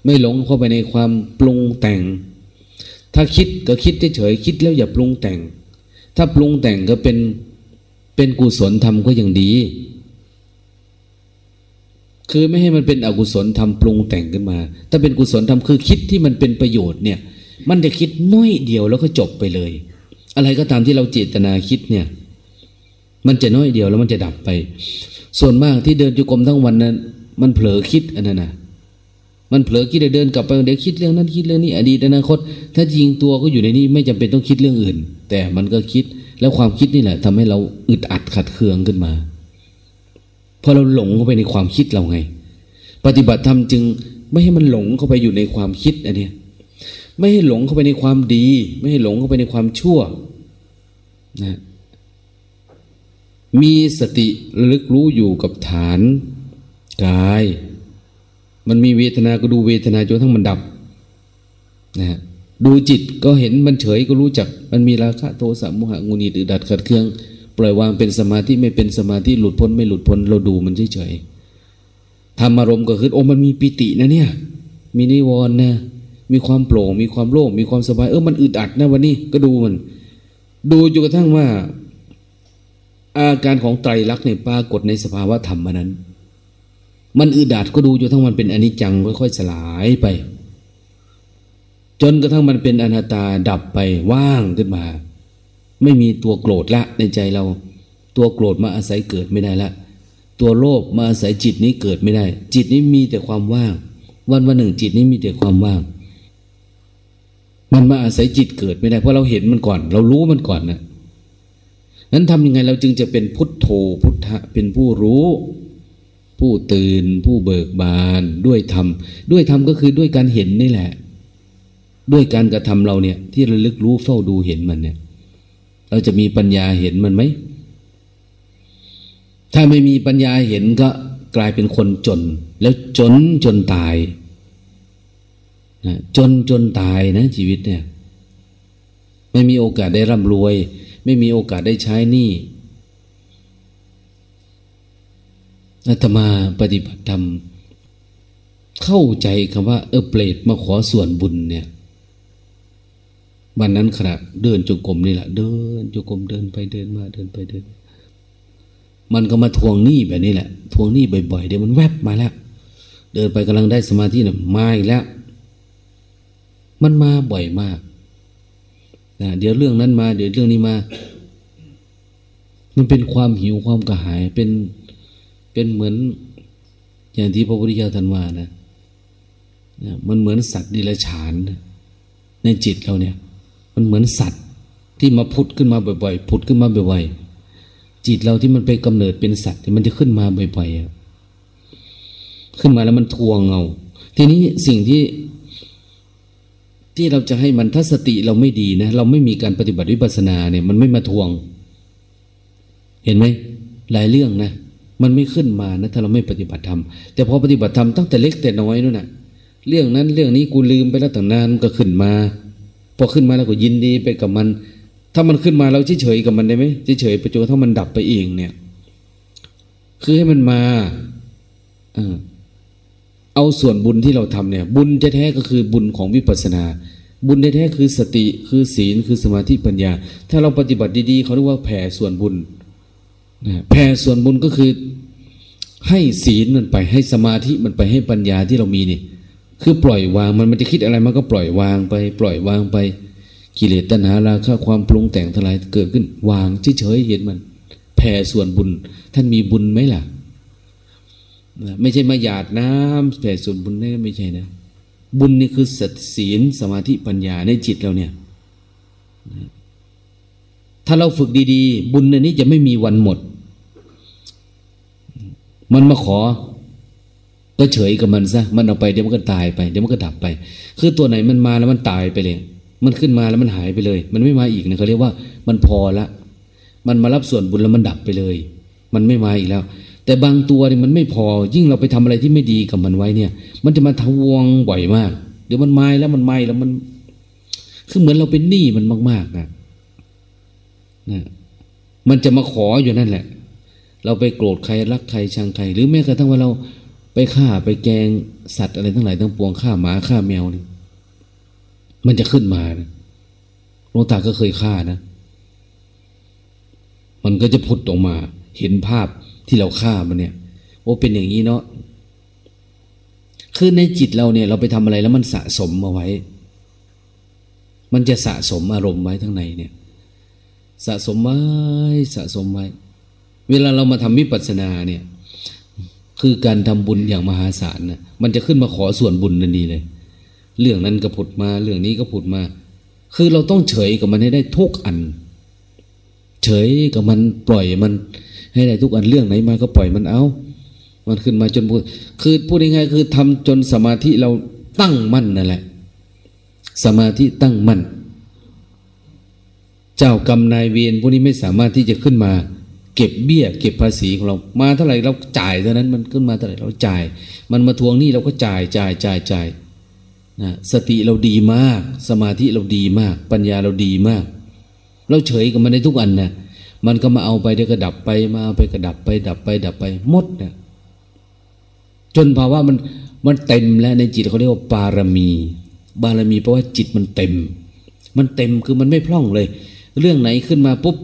S1: ไม่หลงเข้าไปในความปรุงแต่ง ถ้าคิดก็คิดเฉยๆคิดแล้วอย่าปรุงแต่ง ถ้าปรุงแต่งก็เป็นเป็นกุศลธรรมก็ยังดี คือไม่ให้มันเป็นอกุศลธรรมปรุงแต่งขึ้นมา ถ้าเป็นกุศลธรรมคือคิดที่มันเป็นประโยชน์เนี่ย มันจะคิดน้อยเดียวแล้วก็จบไปเลย อะไรก็ตามที่เราเจตนาคิดเนี่ย มันจะน้อยเดียวแล้วมันจะดับไป ส่วนมากที่เดินจุกรมทั้งวันนั้น มันเผลอคิดอันนั้นนะ มันเผลอคิดเดินกลับไปเดี๋ยวคิดเรื่องนั้นคิดเรื่องนี้ อดีตอนาคต ถ้าจริงตัวก็อยู่ในนี้ไม่จำเป็นต้องคิดเรื่องอื่น แต่มันก็คิดแล้วความคิดนี่แหละทำให้เราอึดอัดขัดเคืองขึ้นมาพอเราหลงเข้าไปในความคิดเราไง ปฏิบัติธรรมจึงไม่ให้มันหลงเข้าไปอยู่ในความคิดอันนี้ไม่ให้หลงเข้าไปในความดี ไม่ให้หลงเข้าไปในความชั่วนะมีสติระลึกรู้อยู่กับฐานกาย มันมีเวทนาก็ดูเวทนาจนทั้งมันดับนะดูจิตก็เห็นมันเฉยก็รู้จัก มันมีราคะโทสะโมหะงูนีดือดัดขัดเครื่อง ปล่อยวางเป็นสมาธิไม่เป็นสมาธิหลุดพ้นไม่หลุดพ้นเราดูมันเฉยๆทำอารมณ์ก็คือโอ้มันมีปิตินะเนี่ย มีนิวรณ์นะมีความโปร่ง มีความโล่งมีความสบายเออมันอึดอัดนะวันนี้ก็ดูมัน ดูจนกระทั่งว่า อาการของไตรลักษณ์เนี่ยปรากฏในสภาวะธรรมนั้น มันอึดัดก็ดูจนทั้งมันเป็นอนิจจังค่อยๆสลายไป จนกระทั่งมันเป็นอนัตตาดับไปว่างขึ้นมา ไม่มีตัวโกรธละในใจเรา ตัวโกรธมาอาศัยเกิดไม่ได้ละ ตัวโลภมาอาศัยจิตนี้เกิดไม่ได้ จิตนี้มีแต่ความว่าง วันวันหนึ่งจิตนี้มีแต่ความว่าง มันมาอาศัยจิตเกิดไม่ได้ เพราะเราเห็นมันก่อน เรารู้มันก่อนนะนั้นทำยังไงเราจึงจะเป็นพุทโธพุทธะเป็นผู้รู้ ผู้ตื่นผู้เบิกบานด้วยธรรม ด้วยธรรมก็คือด้วยการเห็นนี่แหละ ด้วยการกระทำเราเนี่ย ที่ระลึกรู้เฝ้าดูเห็นมันเนี่ย เราจะมีปัญญาเห็นมันไหม ถ้าไม่มีปัญญาเห็นก็กลายเป็นคนจน แล้วจนจนตายนะจนจนตายนะชีวิตเนี่ย ไม่มีโอกาสได้ร่ำรวย ไม่มีโอกาสได้ใช้หนี้ อาตมาปฏิบัติธรรม เข้าใจคำว่า เออเปรตมาขอส่วนบุญเนี่ยวันนั้นขณะเดินจงกรมนี่แหละเดินจงกรมเดินไปเดินมาเดินไปเดิน มันก็มาทวงหนี้แบบนี้แหละ ทวงหนี้บ่อยๆเดี๋ยวมันแวบมาแล้ว เดินไปกำลังได้สมาธินี่ยมาอีกแล้ว มันมาบ่อยมากนะเดี๋ยวเรื่องนั้นมา เดี๋ยวเรื่องนี้มา มันเป็นความหิวความกระหายเป็น เป็นเหมือนอย่างที่พระพุทธเจ้าท่านว่านะมันเหมือนสัตว์ดิลฉาน ในจิตเราเนี่ย มันเหมือนสัตว์ที่มาพุดขึ้นมาบ่อยๆพุดขึ้นมาบ่อยๆ จิตเราที่มันไปกำเนิดเป็นสัตว์มันจะขึ้นมาบ่อยๆ ขึ้นมาแล้วมันทวงเอาทีนี้สิ่งที่ที่เราจะให้มันถ้าสติเราไม่ดีนะ เราไม่มีการปฏิบัติวิปัสสนาเนี่ย มันไม่มาทวง เห็นไหมหลายเรื่องนะ มันไม่ขึ้นมานะถ้าเราไม่ปฏิบัติธรรมแต่พอปฏิบัติธรรมตั้งแต่เล็กแต่น้อยนู่นน่ะ เรื่องนั้นเรื่องนี้กูลืมไปแล้วตั้งนานก็ขึ้นมา พอขึ้นมาแล้วก็ยินดีไปกับมัน ถ้ามันขึ้นมาเราเฉยๆกับมันได้ไหมเฉยๆไปจนกระทั่งมันดับไปเองเนี่ย คือให้มันมาเอาส่วนบุญที่เราทำเนี่ย บุญแท้ๆก็คือบุญของวิปัสสนา บุญแท้ๆคือสติคือศีลคือสมาธิปัญญา ถ้าเราปฏิบัติดีๆเขาเรียกว่าแผ่ส่วนบุญ แผ่ส่วนบุญก็คือ ให้ศีลมันไปให้สมาธิมันไปให้ปัญญาที่เรามีนี่ คือปล่อยวางมันมันจะคิดอะไรมันก็ปล่อยวางไป ปล่อยวางไป กิเลสตัณหาราคะความปรุงแต่งทลายเกิดขึ้น วางเฉยๆเห็นมัน แผ่ส่วนบุญ ท่านมีบุญไหมล่ะไม่ใช่มาหยาดน้ำแผ่ส่วนบุญนี่ไม่ใช่นะบุญนี่คือสัตศีลสมาธิปัญญาในจิตเราเนี่ย ถ้าเราฝึกดี ๆ บุญในนี้จะไม่มีวันหมด มันมาขอ ก็เฉยกับมันซะมันเอาไปเดี๋ยวมันก็ตายไปเดี๋ยวมันก็ดับไป คือตัวไหนมันมาแล้วมันตายไปเลย มันขึ้นมาแล้วมันหายไปเลย มันไม่มาอีกนะเขาเรียกว่า มันพอละมันมารับส่วนบุญแล้วมันดับไปเลย มันไม่มาอีกแล้ว แต่บางตัวเนี่ยมันไม่พอ ยิ่งเราไปทำอะไรที่ไม่ดีกับมันไว้เนี่ย มันจะมาทวงบ่อยมาก เดี๋ยวมันมาแล้วมันมาแล้วมัน คือเหมือนเราเป็นหนี้มันมากๆนะนะมันจะมาขออยู่นั่นแหละ เราไปโกรธใครรักใครชังใคร หรือแม้กระทั่งว่าเราไปฆ่าไปแกงสัตว์อะไรทั้งหลายทั้งปวงฆ่าหมาฆ่าแมวนี่มันจะขึ้นมานะหลวงตาก็เคยฆ่านะ มันก็จะพุดออกมา เห็นภาพที่เราฆ่ามันเนี่ยโอ้เป็นอย่างนี้เนาะคือในจิตเราเนี่ย เราไปทำอะไรแล้วมันสะสมมาไว้ มันจะสะสมอารมณ์ไว้ทั้งในเนี่ย สะสมไว้สะสมไว้ เวลาเรามาทำวิปัสสนาเนี่ย คือการทำบุญอย่างมหาศาลนะมันจะขึ้นมาขอส่วนบุญนันดีเลย เรื่องนั้นก็ผุดมา เรื่องนี้ก็ผุดมา คือเราต้องเฉยกับมันให้ได้ทุกอัน เฉยกับมันปล่อยมัน ให้ได้ทุกอันเรื่องไหนมาก็ปล่อยมันเอา มันขึ้นมาจนพูดคือพูดง่ายๆคือทำจนสมาธิเราตั้งมั่นนั่นแหละ สมาธิตั้งมั่น เจ้ากรรมนายเวรพวกนี้ไม่สามารถที่จะขึ้นมา เก็บเบี้ย เก็บภาษีของเรา มาเท่าไหร่เราจ่ายเท่านั้นมันขึ้นมาเท่าไหร่เราจ่าย มันมาทวงหนี้เราก็จ่ายจ่ายจ่ายจ่ายนะสติเราดีมาก สมาธิเราดีมาก ปัญญาเราดีมาก เราเฉยกับมันในทุกอันนะมันก็มาเอาไปเดี๋ยวก็ดับไปมาเอาไปก็ดับไป ดับไป ดับไปหมดนะจนภาวะมันมันเต็มแล้วในจิตเขาเรียกว่าปารมี บารมีเพราะว่าจิตมันเต็ม มันเต็มคือมันไม่พร่องเลย เรื่องไหนขึ้นมาปุ๊บ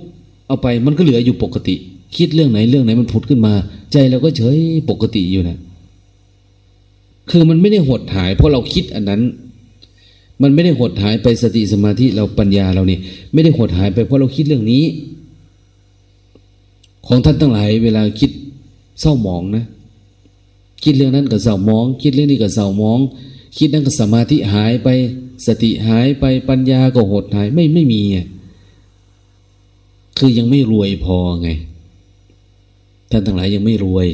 S1: เอาไปมันก็เหลืออยู่ปกติ คิดเรื่องไหนเรื่องไหนมันผุดขึ้นมา ใจเราก็เฉยปกติอยู่นะคือมันไม่ได้หดหาย เพราะเราคิดอันนั้น มันไม่ได้หดหายไปสติสมาธิเราปัญญาเราเนี่ยไม่ได้หดหายไปเพราะเราคิดเรื่องนี้ ของท่านทั้งหลาย เวลาคิดเศร้าหมองนะ คิดเรื่องนั้นก็เศร้ามอง คิดเรื่องนี้ก็เศร้ามอง คิดนั้นก็สมาธิหายไป สติหายไปปัญญาก็หดหายไม่ไม่มี คือยังไม่รวยพอไง ท่านทั้งหลายยังไม่รวย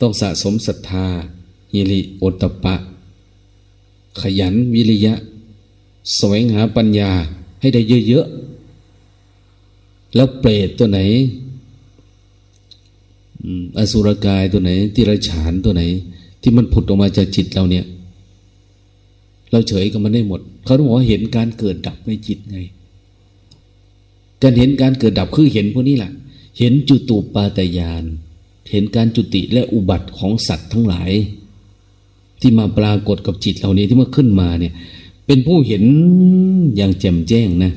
S1: ต้องสะสมศรัทธาฮิริโอตปะ ขยันวิริยะ แสวงหาปัญญาให้ได้เยอะๆ แล้วเปรตตัวไหนอสุรกายตัวไหนที่ระฉานตัวไหน ที่มันผุดออกมาจากจิตเราเนี่ย เราเฉยกับมันได้หมด เขาต้องบอกว่าเห็นการเกิดดับในจิตไง การเห็นการเกิดดับคือเห็นพวกนี้แหละเห็นจุตูปาตยาน เห็นการจุติและอุบัติของสัตว์ทั้งหลาย ที่มาปรากฏกับจิตเรานี้ที่มาขึ้นมาเนี่ย เป็นผู้เห็นอย่างแจ่มแจ้งนะ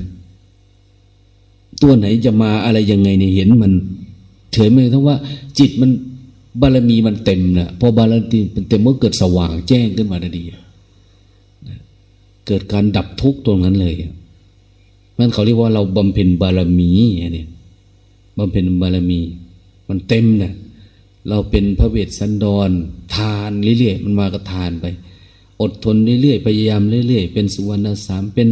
S1: ตัวไหนจะมาอะไรยังไงเนี่ยเห็นมัน เฉยไม่ทั้งว่า จิตมันบารมีมันเต็มนะพอบารมีมันเต็มเมื่อเกิดสว่างแจ้งขึ้นมาทันทีเกิดการดับทุกข์ตรงนั้นเลย มันเขาเรียกว่าเราบำเพ็ญบารมีเนี่ยบำเพ็ญบารมี มันเต็มนะเราเป็นพระเวสสันดร ทานเรื่อยๆมันมาก็ทานไป อดทนเรื่อยๆพยายามเรื่อยๆเป็นสุวรรณสามเป็น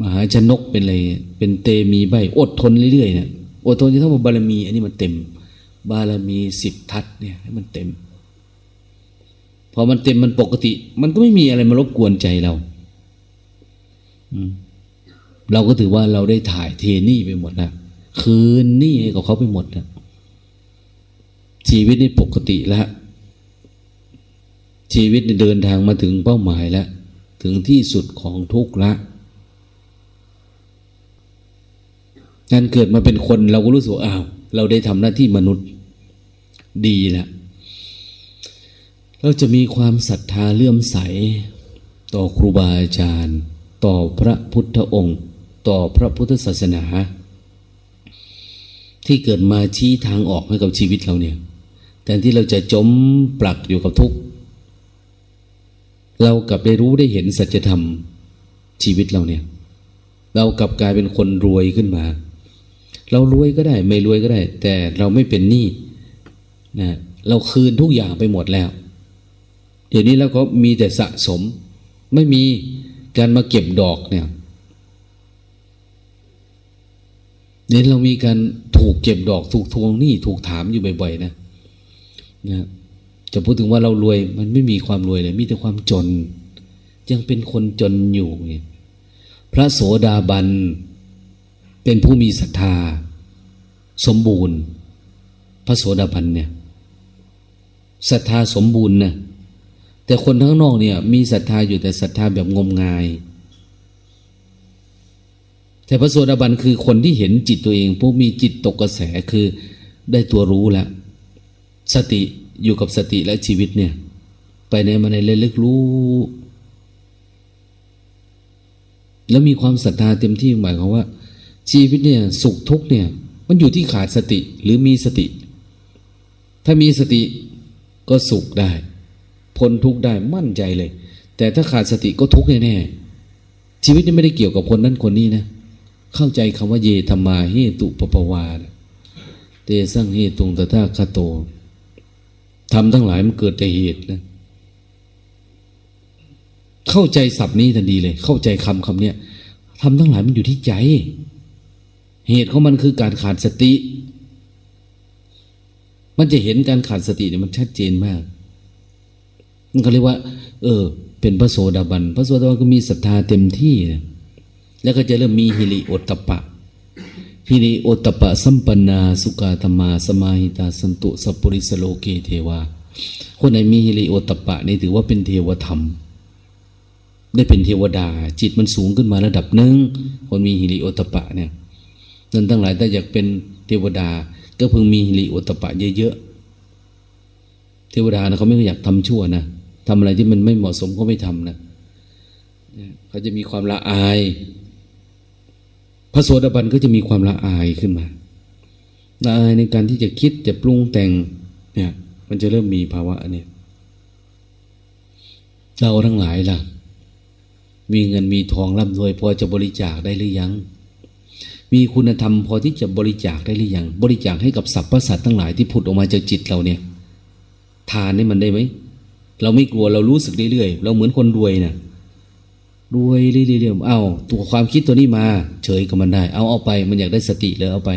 S1: มหาชนกเป็นอะไรเป็นเตมีใบ อดทนเรื่อยๆเนี่ยอดทนจะต้องบารมี อันนี้มันเต็ม บารมีสิบทัศเนี่ยให้มันเต็ม พอมันเต็มมันปกติ มันก็ไม่มีอะไรมารบกวนใจเรา เราก็ถือว่าเราได้ถ่ายเทนี่ไปหมดแล้วคืนนี่ให้กับเขาไปหมดแล้วชีวิตนี่ปกติแล้ว ชีวิตเดินทางมาถึงเป้าหมายแล้ว ถึงที่สุดของทุกข์ละงั้นเกิดมาเป็นคนเราก็รู้สึกอ้าว เราได้ทำหน้าที่มนุษย์ดีแล้วเราจะมีความศรัทธาเลื่อมใส ต่อครูบาอาจารย์ ต่อพระพุทธองค์ ต่อพระพุทธศาสนา ที่เกิดมาชี้ทางออกให้กับชีวิตเราเนี่ยแต่ที่เราจะจมปลักอยู่กับทุกข์เรากลับได้รู้ได้เห็นสัจธรรมชีวิตเราเนี่ย เรากลับกลายเป็นคนรวยขึ้นมา เรารวยก็ได้ ไม่รวยก็ได้ แต่เราไม่เป็นหนี้นะเราคืนทุกอย่างไปหมดแล้ว เดี๋ยวนี้เราก็มีแต่สะสม ไม่มีการมาเก็บดอกเนี่ย เน้นเรามีการถูกเก็บดอกถูกทวงหนี้ถูกถามอยู่บ่อยๆนะนะจะพูดถึงว่าเรารวยมันไม่มีความรวยเลยมีแต่ความจน ยังเป็นคนจนอยู่เนี่ยพระโสดาบัน เป็นผู้มีศรัทธา สมบูรณ์ พระโสดาบันเนี่ยศรัทธาสมบูรณ์นะแต่คนทั้งนอกเนี่ย มีศรัทธาอยู่แต่ศรัทธาแบบงมงาย แต่พระโสดาบันคือคนที่เห็นจิตตัวเองผู้มีจิตตกกระแสคือได้ตัวรู้แล้ว สติอยู่กับสติและชีวิตเนี่ย ไปในมาในเลยลึกรู้ แล้วมีความศรัทธาเต็มที่หมายความว่า ชีวิตเนี่ย สุขทุกเนี่ย มันอยู่ที่ขาดสติหรือมีสติ ถ้ามีสติก็สุขได้พ้นทุกได้มั่นใจเลย แต่ถ้าขาดสติก็ทุกแน่ชีวิตนี่ไม่ได้เกี่ยวกับคนนั้นคนนี้นะ เข้าใจคำว่าเยธรรมาเฮตุปปวาเตสังเฮตุงตถาคโตทำทั้งหลายมันเกิดแต่เหตุนะเข้าใจศัพท์นี้ทันทีเลย เข้าใจคำคำเนี้ยทำทั้งหลายมันอยู่ที่ใจ เหตุของมันคือการขาดสติ มันจะเห็นการขาดสติเนี่ยมันชัดเจนมากมันก็เรียกว่า เออ เป็นพระโสดาบัน พระโสดาบันก็มีศรัทธาเต็มที่นะ แล้วก็จะเริ่มมีฮิริโอตปะฮิริโอตปะสัมปนา สุกาธรรมาสมาหิตาสันตุสัพปริสโลเกเทวา คนไหนมีฮิริโอตปะนี่ถือว่าเป็นเทวธรรม ได้เป็นเทวดา จิตมันสูงขึ้นมาระดับหนึ่งคนมีฮิริโอตปะเนี่ยนั่นทั้งหลายถ้าอยากเป็นเทวดา ก็เพิ่งมีฮิริโอตปะเยอะๆเทวดานะเขาไม่อยากทำชั่วนะทำอะไรที่มันไม่เหมาะสมเขาไม่ทำนะเขาจะมีความละอาย พระโสดาบันก็จะมีความละอายขึ้นมาละอายในการที่จะคิดจะปรุงแต่งเนี่ยมันจะเริ่มมีภาวะเนี่ยเราทั้งหลายล่ะ มีเงินมีทองร่ำรวย พอจะบริจาคได้หรือยัง มีคุณธรรมพอที่จะบริจาคได้หรือยัง บริจาคให้กับสรรพสัตว์ทั้งหลายที่ผุดออกมาจากจิตเราเนี่ย ทานนี่มันได้ไหม เราไม่กลัวเรารู้สึกเรื่อยๆเราเหมือนคนรวยนะ่ะ รวยเรื่อยๆเอาตัวความคิดตัวนี้มา เฉยกับมันได้ เอาเอาไปมันอยากได้สติเลยเอาไป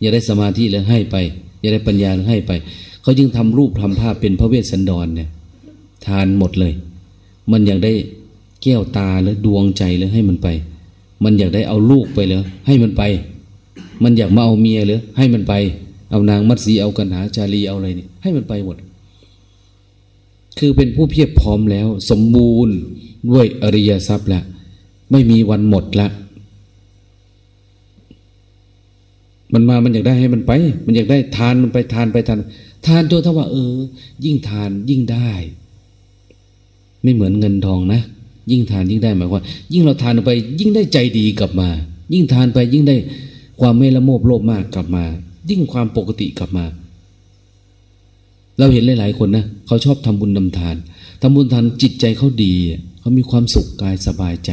S1: อยากได้สมาธิเลยให้ไป อยากได้ปัญญาเลยให้ไป เขาจึงทำรูปทำภาพเป็นพระเวสสันดรเนี่ย ทานหมดเลย มันอยากได้แก้วตาหรือดวงใจเลยให้มันไป มันอยากได้เอาลูกไปเลยให้มันไป มันอยากมาเอาเมียเลยให้มันไป เอานางมัตสีเอากันหาจารีเอาอะไรนี่ให้มันไปหมด คือเป็นผู้เพียบพร้อมแล้ว สมบูรณ์ ด้วยอริยทรัพย์แล้วไม่มีวันหมดละ มันมามันอยากได้ให้มันไป มันอยากได้ทานมันไปทานไปทาน ทานตัวถ้าว่า เออ ยิ่งทานยิ่งได้ ไม่เหมือนเงินทองนะ ยิ่งทานยิ่งได้หมายความยิ่งเราทานไป ยิ่งได้ใจดีกลับมา ยิ่งทานไปยิ่งได้ความไม่ละโมบโลภมากกลับมา ยิ่งความปกติกลับมา เราเห็นหลาย ๆ คนนะเขาชอบทำบุญทาทานทำบุญทานจิตใจเขาดี เขามีความสุขกายสบายใจ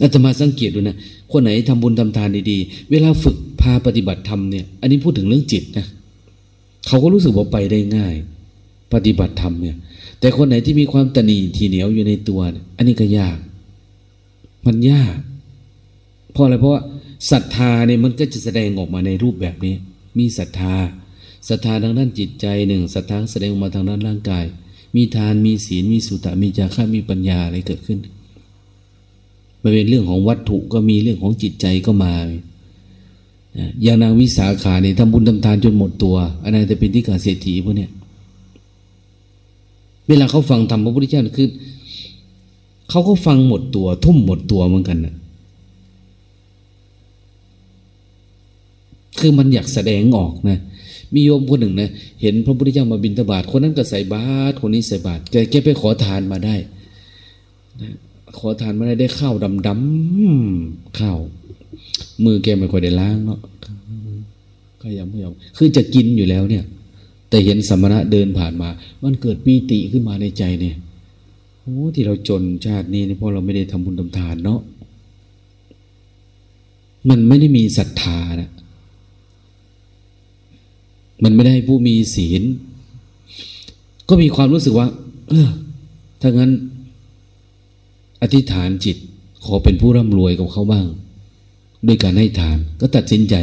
S1: อาตมาสังเกตดูนะ คนไหนทำบุญทำทานดีๆ เวลาฝึกพาปฏิบัติธรรมเนี่ย อันนี้พูดถึงเรื่องจิตนะ เขาก็รู้สึกว่าไปได้ง่าย ปฏิบัติธรรมเนี่ย แต่คนไหนที่มีความตนีทีเหนียวอยู่ในตัว อันนี้ก็ยาก มันยาก เพราะอะไร เพราะว่าศรัทธาเนี่ยมันก็จะแสดงออกมาในรูปแบบนี้ มีศรัทธา ศรัทธาทางด้านจิตใจหนึ่งศรัทธาแสดงออกมาทางด้านร่างกาย มีทานมีศีลมีสุตะมีจาระมีปัญญาอะไรเกิดขึ้นมันเป็นเรื่องของวัตถุก็มีเรื่องของจิตใจก็มาอย่างนางวิสาขาเนี่ยทำบุญทำทานจนหมดตัวอันนั้นจะเป็นที่กาเศรษฐีพวกเนี้ยเวลาเขาฟังธรรมพระพุทธเจ้าคือเขาก็ฟังหมดตัว ทุ่มหมดตัวเหมือนกันนะคือมันอยากแสดงออกนะ มีโยมคนหนึ่งนะเห็นพระพุทธเจ้ามาบิณฑบาตคนนั้นก็ใส่บาตรคนนี้ใส่บาตรแกแกไปขอทานมาได้นะขอทานมาได้ได้ข้าวดำดำข้าวมือแกไม่ค่อยได้ล้างเนาะก็ยังไม่ยอมคือจะกินอยู่แล้วเนี่ย แต่เห็นสมณะเดินผ่านมา มันเกิดปีติขึ้นมาในใจเนี่ยโอ้ที่เราจนชาตินี้เพราะเราไม่ได้ทำบุญทำทานเนาะมันไม่ได้มีศรัทธานะ มันไม่ได้ผู้มีศีล ก็มีความรู้สึกว่า เออถ้างั้น อธิษฐานจิต ขอเป็นผู้ร่ำรวยกับเขาบ้าง ด้วยการให้ทาน ก็ตัดสินใจ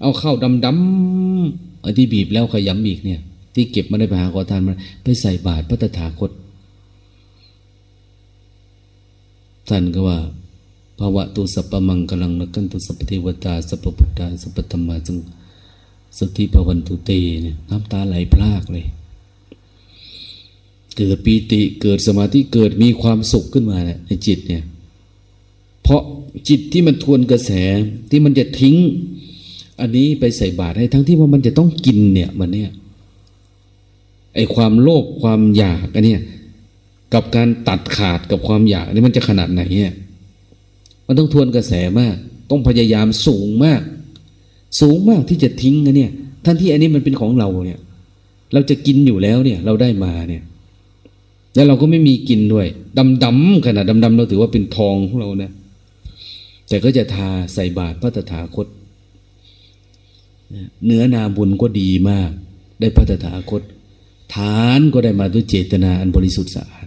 S1: เอาข้าวดำดำอที่บีบแล้วขยำอีกเนี่ย ที่เก็บมาได้ไปหาขอทานมาไปใส่บาตรพระตถาคตท่านก็ว่าภาวะตุสัพพมังกลังนักันตุสัพเทวตาสัพพุทธาสัพธรรมาจึง สติภวันตุเตเนี่ยน้ำตาไหลพลากเลย เกิดปีติเกิดสมาธิเกิดมีความสุขขึ้นมาเนี่ยในจิตเนี่ย เพราะจิตที่มันทวนกระแสที่มันจะทิ้ง อันนี้ไปใส่บาตรให้ทั้งที่ว่ามันจะต้องกินเนี่ยมันเนี่ยไอความโลภความอยากอันเนี้ยกับการตัดขาดกับความอยากนี่มันจะขนาดไหนเนี่ยมันต้องทวนกระแสมาก ต้องพยายามสูงมาก สูงมากที่จะทิ้งนะเนี่ยท่านที่อันนี้มันเป็นของเราเนี่ย เราจะกินอยู่แล้วเนี่ย เราได้มาเนี่ย แล้วเราก็ไม่มีกินด้วยดำดำขนาดดำดำเราถือว่าเป็นทองของเรานะแต่ก็จะทาใส่บาตรพระตถาคตเนื้อนาบุญก็ดีมาก ได้พระตถาคตฐานก็ได้มาด้วยเจตนาอันบริสุทธิ์สะอาด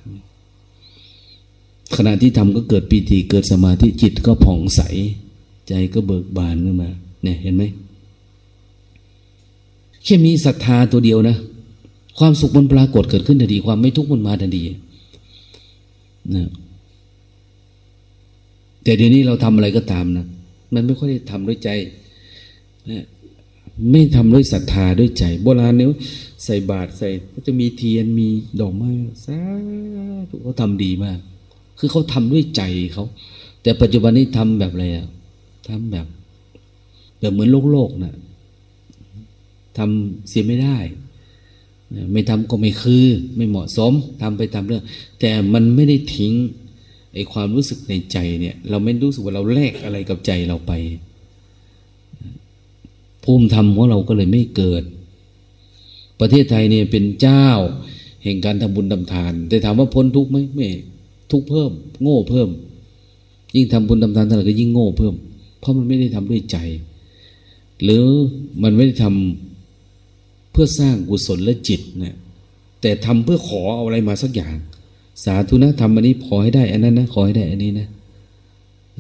S1: ขณะที่ทำก็เกิดปีติเกิดสมาธิจิตก็ผ่องใส ใจก็เบิกบานขึ้นมา เนี่ยเห็นไหมแค่มีศรัทธาตัวเดียวนะ ความสุขมันปรากฏเกิดขึ้นทันทีความไม่ทุกข์มันมาทันทีนะแต่เดี๋ยวนี้เราทำอะไรก็ตามนะมันไม่ค่อยได้ทำด้วยใจนะไม่ทำด้วยศรัทธาด้วยใจ โบราณเนี่ยใส่บาตรใส่ ก็จะมีเทียนมีดอกไม้สาธุเขาทำดีมาก คือเขาทำด้วยใจเขา แต่ปัจจุบันนี้ทำแบบอะไรอะทำแบบ แบบเหมือนโลกโลกนะทำเสียไม่ได้ ไม่ทำก็ไม่คือ ไม่เหมาะสมทำไปตามเรื่อง แต่มันไม่ได้ทิ้งไอ้ความรู้สึกในใจเนี่ย เราไม่รู้สึกว่าเราแลกอะไรกับใจเราไป ภูมิธรรมของเราก็เลยไม่เกิด ประเทศไทยเนี่ยเป็นเจ้า แห่งการทำบุญทำทาน แต่ถามว่าพ้นทุกไหมไม่ทุกเพิ่ม โง่เพิ่ม ยิ่งทำบุญทำทานเท่าไหร่ก็ยิ่งโง่เพิ่ม เพราะมันไม่ได้ทำด้วยใจ หรือมันไม่ได้ทำเพื่อสร้างกุศลและจิตนะแต่ทำเพื่อขอเอาอะไรมาสักอย่าง สาธุนะทำอันนี้ขอให้ได้อันนั้นนะขอให้ได้อันนี้นะ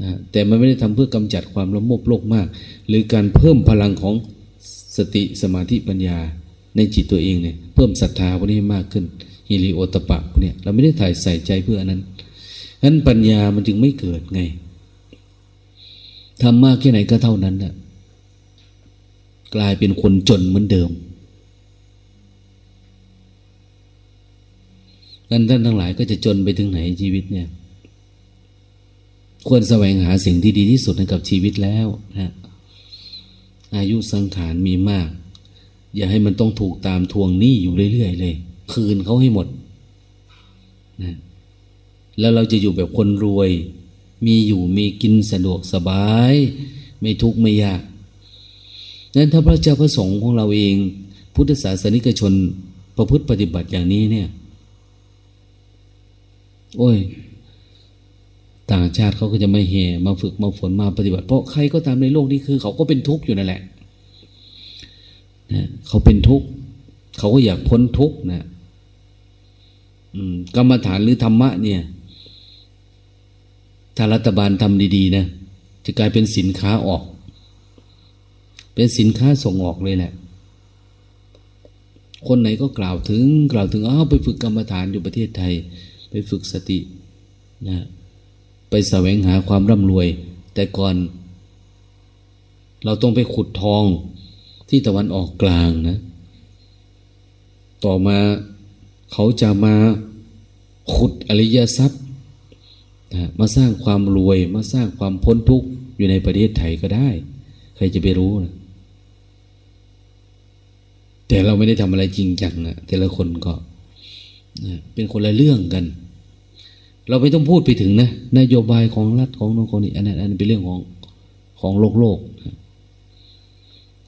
S1: นะแต่มันไม่ได้ทำเพื่อกำจัดความละโมบโลกมาก หรือการเพิ่มพลังของสติสมาธิปัญญาในจิตตัวเองเนี่ยเพิ่มศรัทธาพวกนี้มากขึ้นฮิริโอตปะพวกนี้เราไม่ได้ถ่ายใส่ใจเพื่ออันนั้นนั้นปัญญามันจึงไม่เกิดไงทำมากแค่ไหนก็เท่านั้นนะ กลายเป็นคนจนเหมือนเดิมนั้นท่านทั้งหลายก็จะจนไปถึงไหนชีวิตเนี่ย ควรแสวงหาสิ่งที่ดีที่สุดให้กับชีวิตแล้วนะอายุสังขารมีมาก อย่าให้มันต้องถูกตามทวงหนี้อยู่เรื่อยๆเลย คืนเขาให้หมดนะแล้วเราจะอยู่แบบคนรวย มีอยู่มีกินสะดวกสบาย ไม่ทุกข์ไม่ยาก นั้นถ้าพระเจ้าพระสงฆ์ของเราเอง พุทธศาสนิกชน ประพฤติปฏิบัติอย่างนี้เนี่ย โอ้ย ต่างชาติเขาก็จะไม่แห่มาฝึกมาฝนมาปฏิบัติ เพราะใครก็ตามในโลกนี้คือ เขาก็เป็นทุกข์อยู่นั่นแหละนะเขาเป็นทุกข์เขาก็อยากพ้นทุกข์นะกรรมฐานหรือธรรมะเนี่ย ถ้ารัฐบาลทำดี ๆ นะ จะกลายเป็นสินค้าออก เป็นสินค้าส่งออกเลยแหละ คนไหนก็กล่าวถึง กล่าวถึงอ้าวไปฝึกกรรมฐานอยู่ประเทศไทย ไปฝึกสตินะไปแสวงหาความร่ำรวย แต่ก่อน เราต้องไปขุดทองที่ตะวันออกกลางนะ ต่อมาเขาจะมาขุดอริยทรัพย์นะมาสร้างความรวยมาสร้างความพ้นทุกข์อยู่ในประเทศไทยก็ได้ ใครจะไปรู้นะ แต่เราไม่ได้ทำอะไรจริงจังนะแต่ละคนก็เป็นคนละเรื่องกัน เราไม่ต้องพูดไปถึงนะนโยบายของรัฐของนองคนนี้อันนั้นอันนั้นเป็นเรื่องของของโลกโลก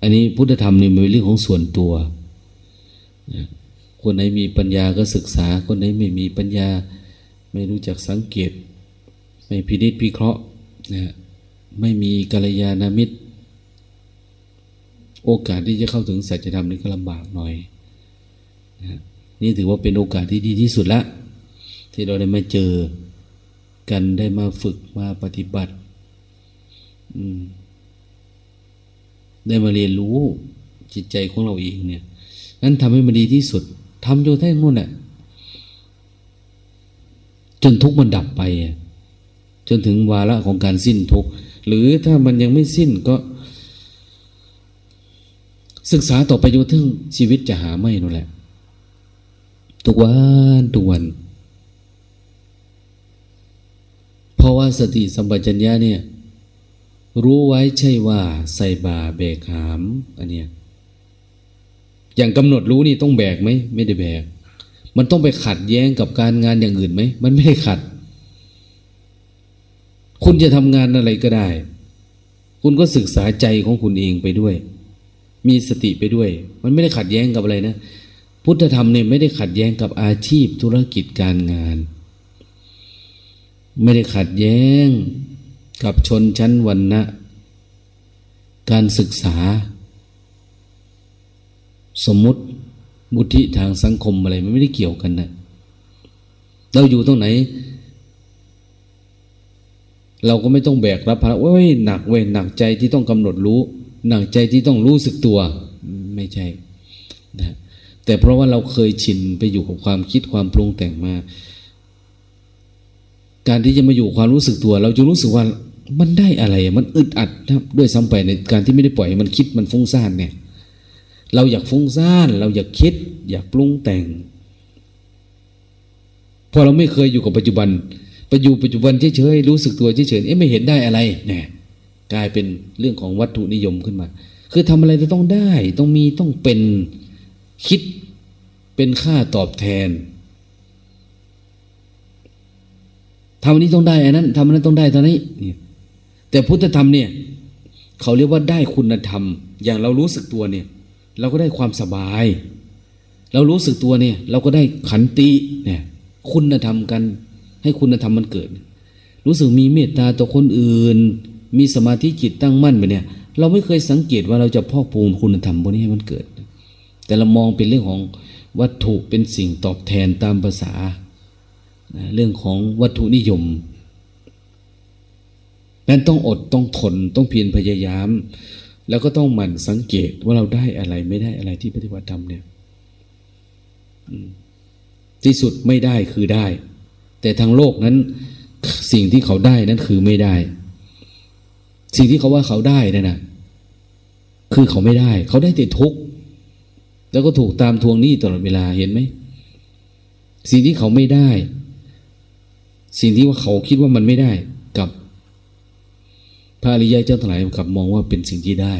S1: อันนี้พุทธธรรมนี่เป็นเรื่องของส่วนตัว คนไหนมีปัญญาก็ศึกษา คนไหนไม่มีปัญญา ไม่รู้จักสังเกต ไม่พินิจพิเคราะห์นะไม่มีกัลยาณมิตร โอกาสที่จะเข้าถึงสัจธรรมนี่ก็ลำบากหน่อยนะนี่ถือว่าเป็นโอกาสที่ดีที่สุดละ ที่เราได้มาเจอกันได้มาฝึกมาปฏิบัติได้มาเรียนรู้จิตใจของเราเองเนี่ย นั้นทำให้มันดีที่สุดทำจนแท้งนู่นแหละจนทุกมันดับไป จนถึงวาระของการสิ้นทุกหรือถ้ามันยังไม่สิ้นก็ ศึกษาต่อไปจนถึงชีวิตจะหาไม่นั่นแหละ ทุกวันทุกวัน เพราะว่าสติสัมปชัญญะเนี่ย รู้ไว้ใช่ว่าใส่บาแบกหาม อันเนี้ยอย่างกำหนดรู้นี่ต้องแบกไหมไม่ได้แบก มันต้องไปขัดแย้งกับการงานอย่างอื่นไหมมันไม่ได้ขัด คุณจะทำงานอะไรก็ได้ คุณก็ศึกษาใจของคุณเองไปด้วย มีสติไปด้วย มันไม่ได้ขัดแย้งกับอะไรนะ พุทธธรรมเนี่ยไม่ได้ขัดแย้งกับอาชีพธุรกิจการงาน ไม่ได้ขัดแย้งกับชนชั้นวรรณะ การศึกษา สมมติบุธิทางสังคมอะไรมันไม่ได้เกี่ยวกันนะเราอยู่ตรงไหน เราก็ไม่ต้องแบกรับภาระเว้ยหนักเว้ยหนักใจที่ต้องกำหนดรู้ หนักใจที่ต้องรู้สึกตัวไม่ใช่นะแต่เพราะว่าเราเคยชินไปอยู่กับความคิดความปรุงแต่งมา การที่จะมาอยู่ความรู้สึกตัว เราจะรู้สึกว่ามันได้อะไร มันอึดอัดครับด้วยซ้ำไปในการที่ไม่ได้ปล่อยมันคิดมันฟุ้งซ่านเนี่ย เราอยากฟุ้งซ่าน เราอยากคิด อยากปรุงแต่ง พอเราไม่เคยอยู่กับปัจจุบันไปอยู่ปัจจุบันเฉยๆรู้สึกตัวเฉยๆเอ๊ะไม่เห็นได้อะไรเนี่ย กลายเป็นเรื่องของวัตถุนิยมขึ้นมา คือทำอะไรจะต้องได้ ต้องมีต้องเป็นคิดเป็นค่าตอบแทนทำนี้ต้องได้อันนั้นทำนั้นต้องได้ตอนนี้เนี่ยแต่พุทธธรรมเนี่ยเขาเรียกว่าได้คุณธรรม อย่างเรารู้สึกตัวเนี่ย เราก็ได้ความสบาย เรารู้สึกตัวเนี่ย เราก็ได้ขันติเนี่ย คุณธรรมกัน ให้คุณธรรมมันเกิด รู้สึกมีเมตตาต่อคนอื่น มีสมาธิจิตตั้งมั่นไปเนี่ย เราไม่เคยสังเกตว่าเราจะพอกพูนคุณธรรมพวกนี้ให้มันเกิด แต่เรามองเป็นเรื่องของวัตถุเป็นสิ่งตอบแทนตามภาษา เรื่องของวัตถุนิยมนั้นต้องอดต้องทนต้องเพียรพยายาม แล้วก็ต้องหมั่นสังเกตว่าเราได้อะไรไม่ได้อะไรที่ปฏิบัติธรรมเนี่ยที่สุดไม่ได้คือได้ แต่ทางโลกนั้น สิ่งที่เขาได้นั้นคือไม่ได้ สิ่งที่เขาว่าเขาได้นั่นนะคือเขาไม่ได้ เขาได้แต่ทุกข์แล้วก็ถูกตามทวงหนี้ตลอดเวลาเห็นไหมสิ่งที่เขาไม่ได้ สิ่งที่ว่าเขาคิดว่ามันไม่ได้ กับพระอริยเจ้าทั้งหลายกับมองว่าเป็นสิ่งที่ได้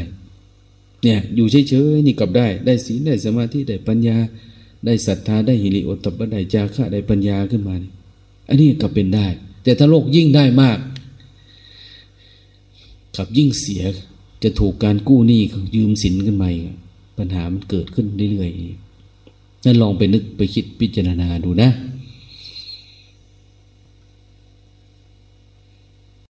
S1: เนี่ย อยู่เฉยๆนี่กลับได้ ได้ศีลได้สมาธิได้ปัญญา ได้ศรัทธาได้หิริโอตปะได้จาระได้ปัญญาขึ้นมา อันนี้กลับเป็นได้ แต่ถ้าโลกยิ่งได้มาก กับยิ่งเสีย จะถูกการกู้หนี้ยืมสินขึ้นมาปัญหามันเกิดขึ้นเรื่อยๆนั่นลองไปนึกไปคิดพิจารณาดูนะ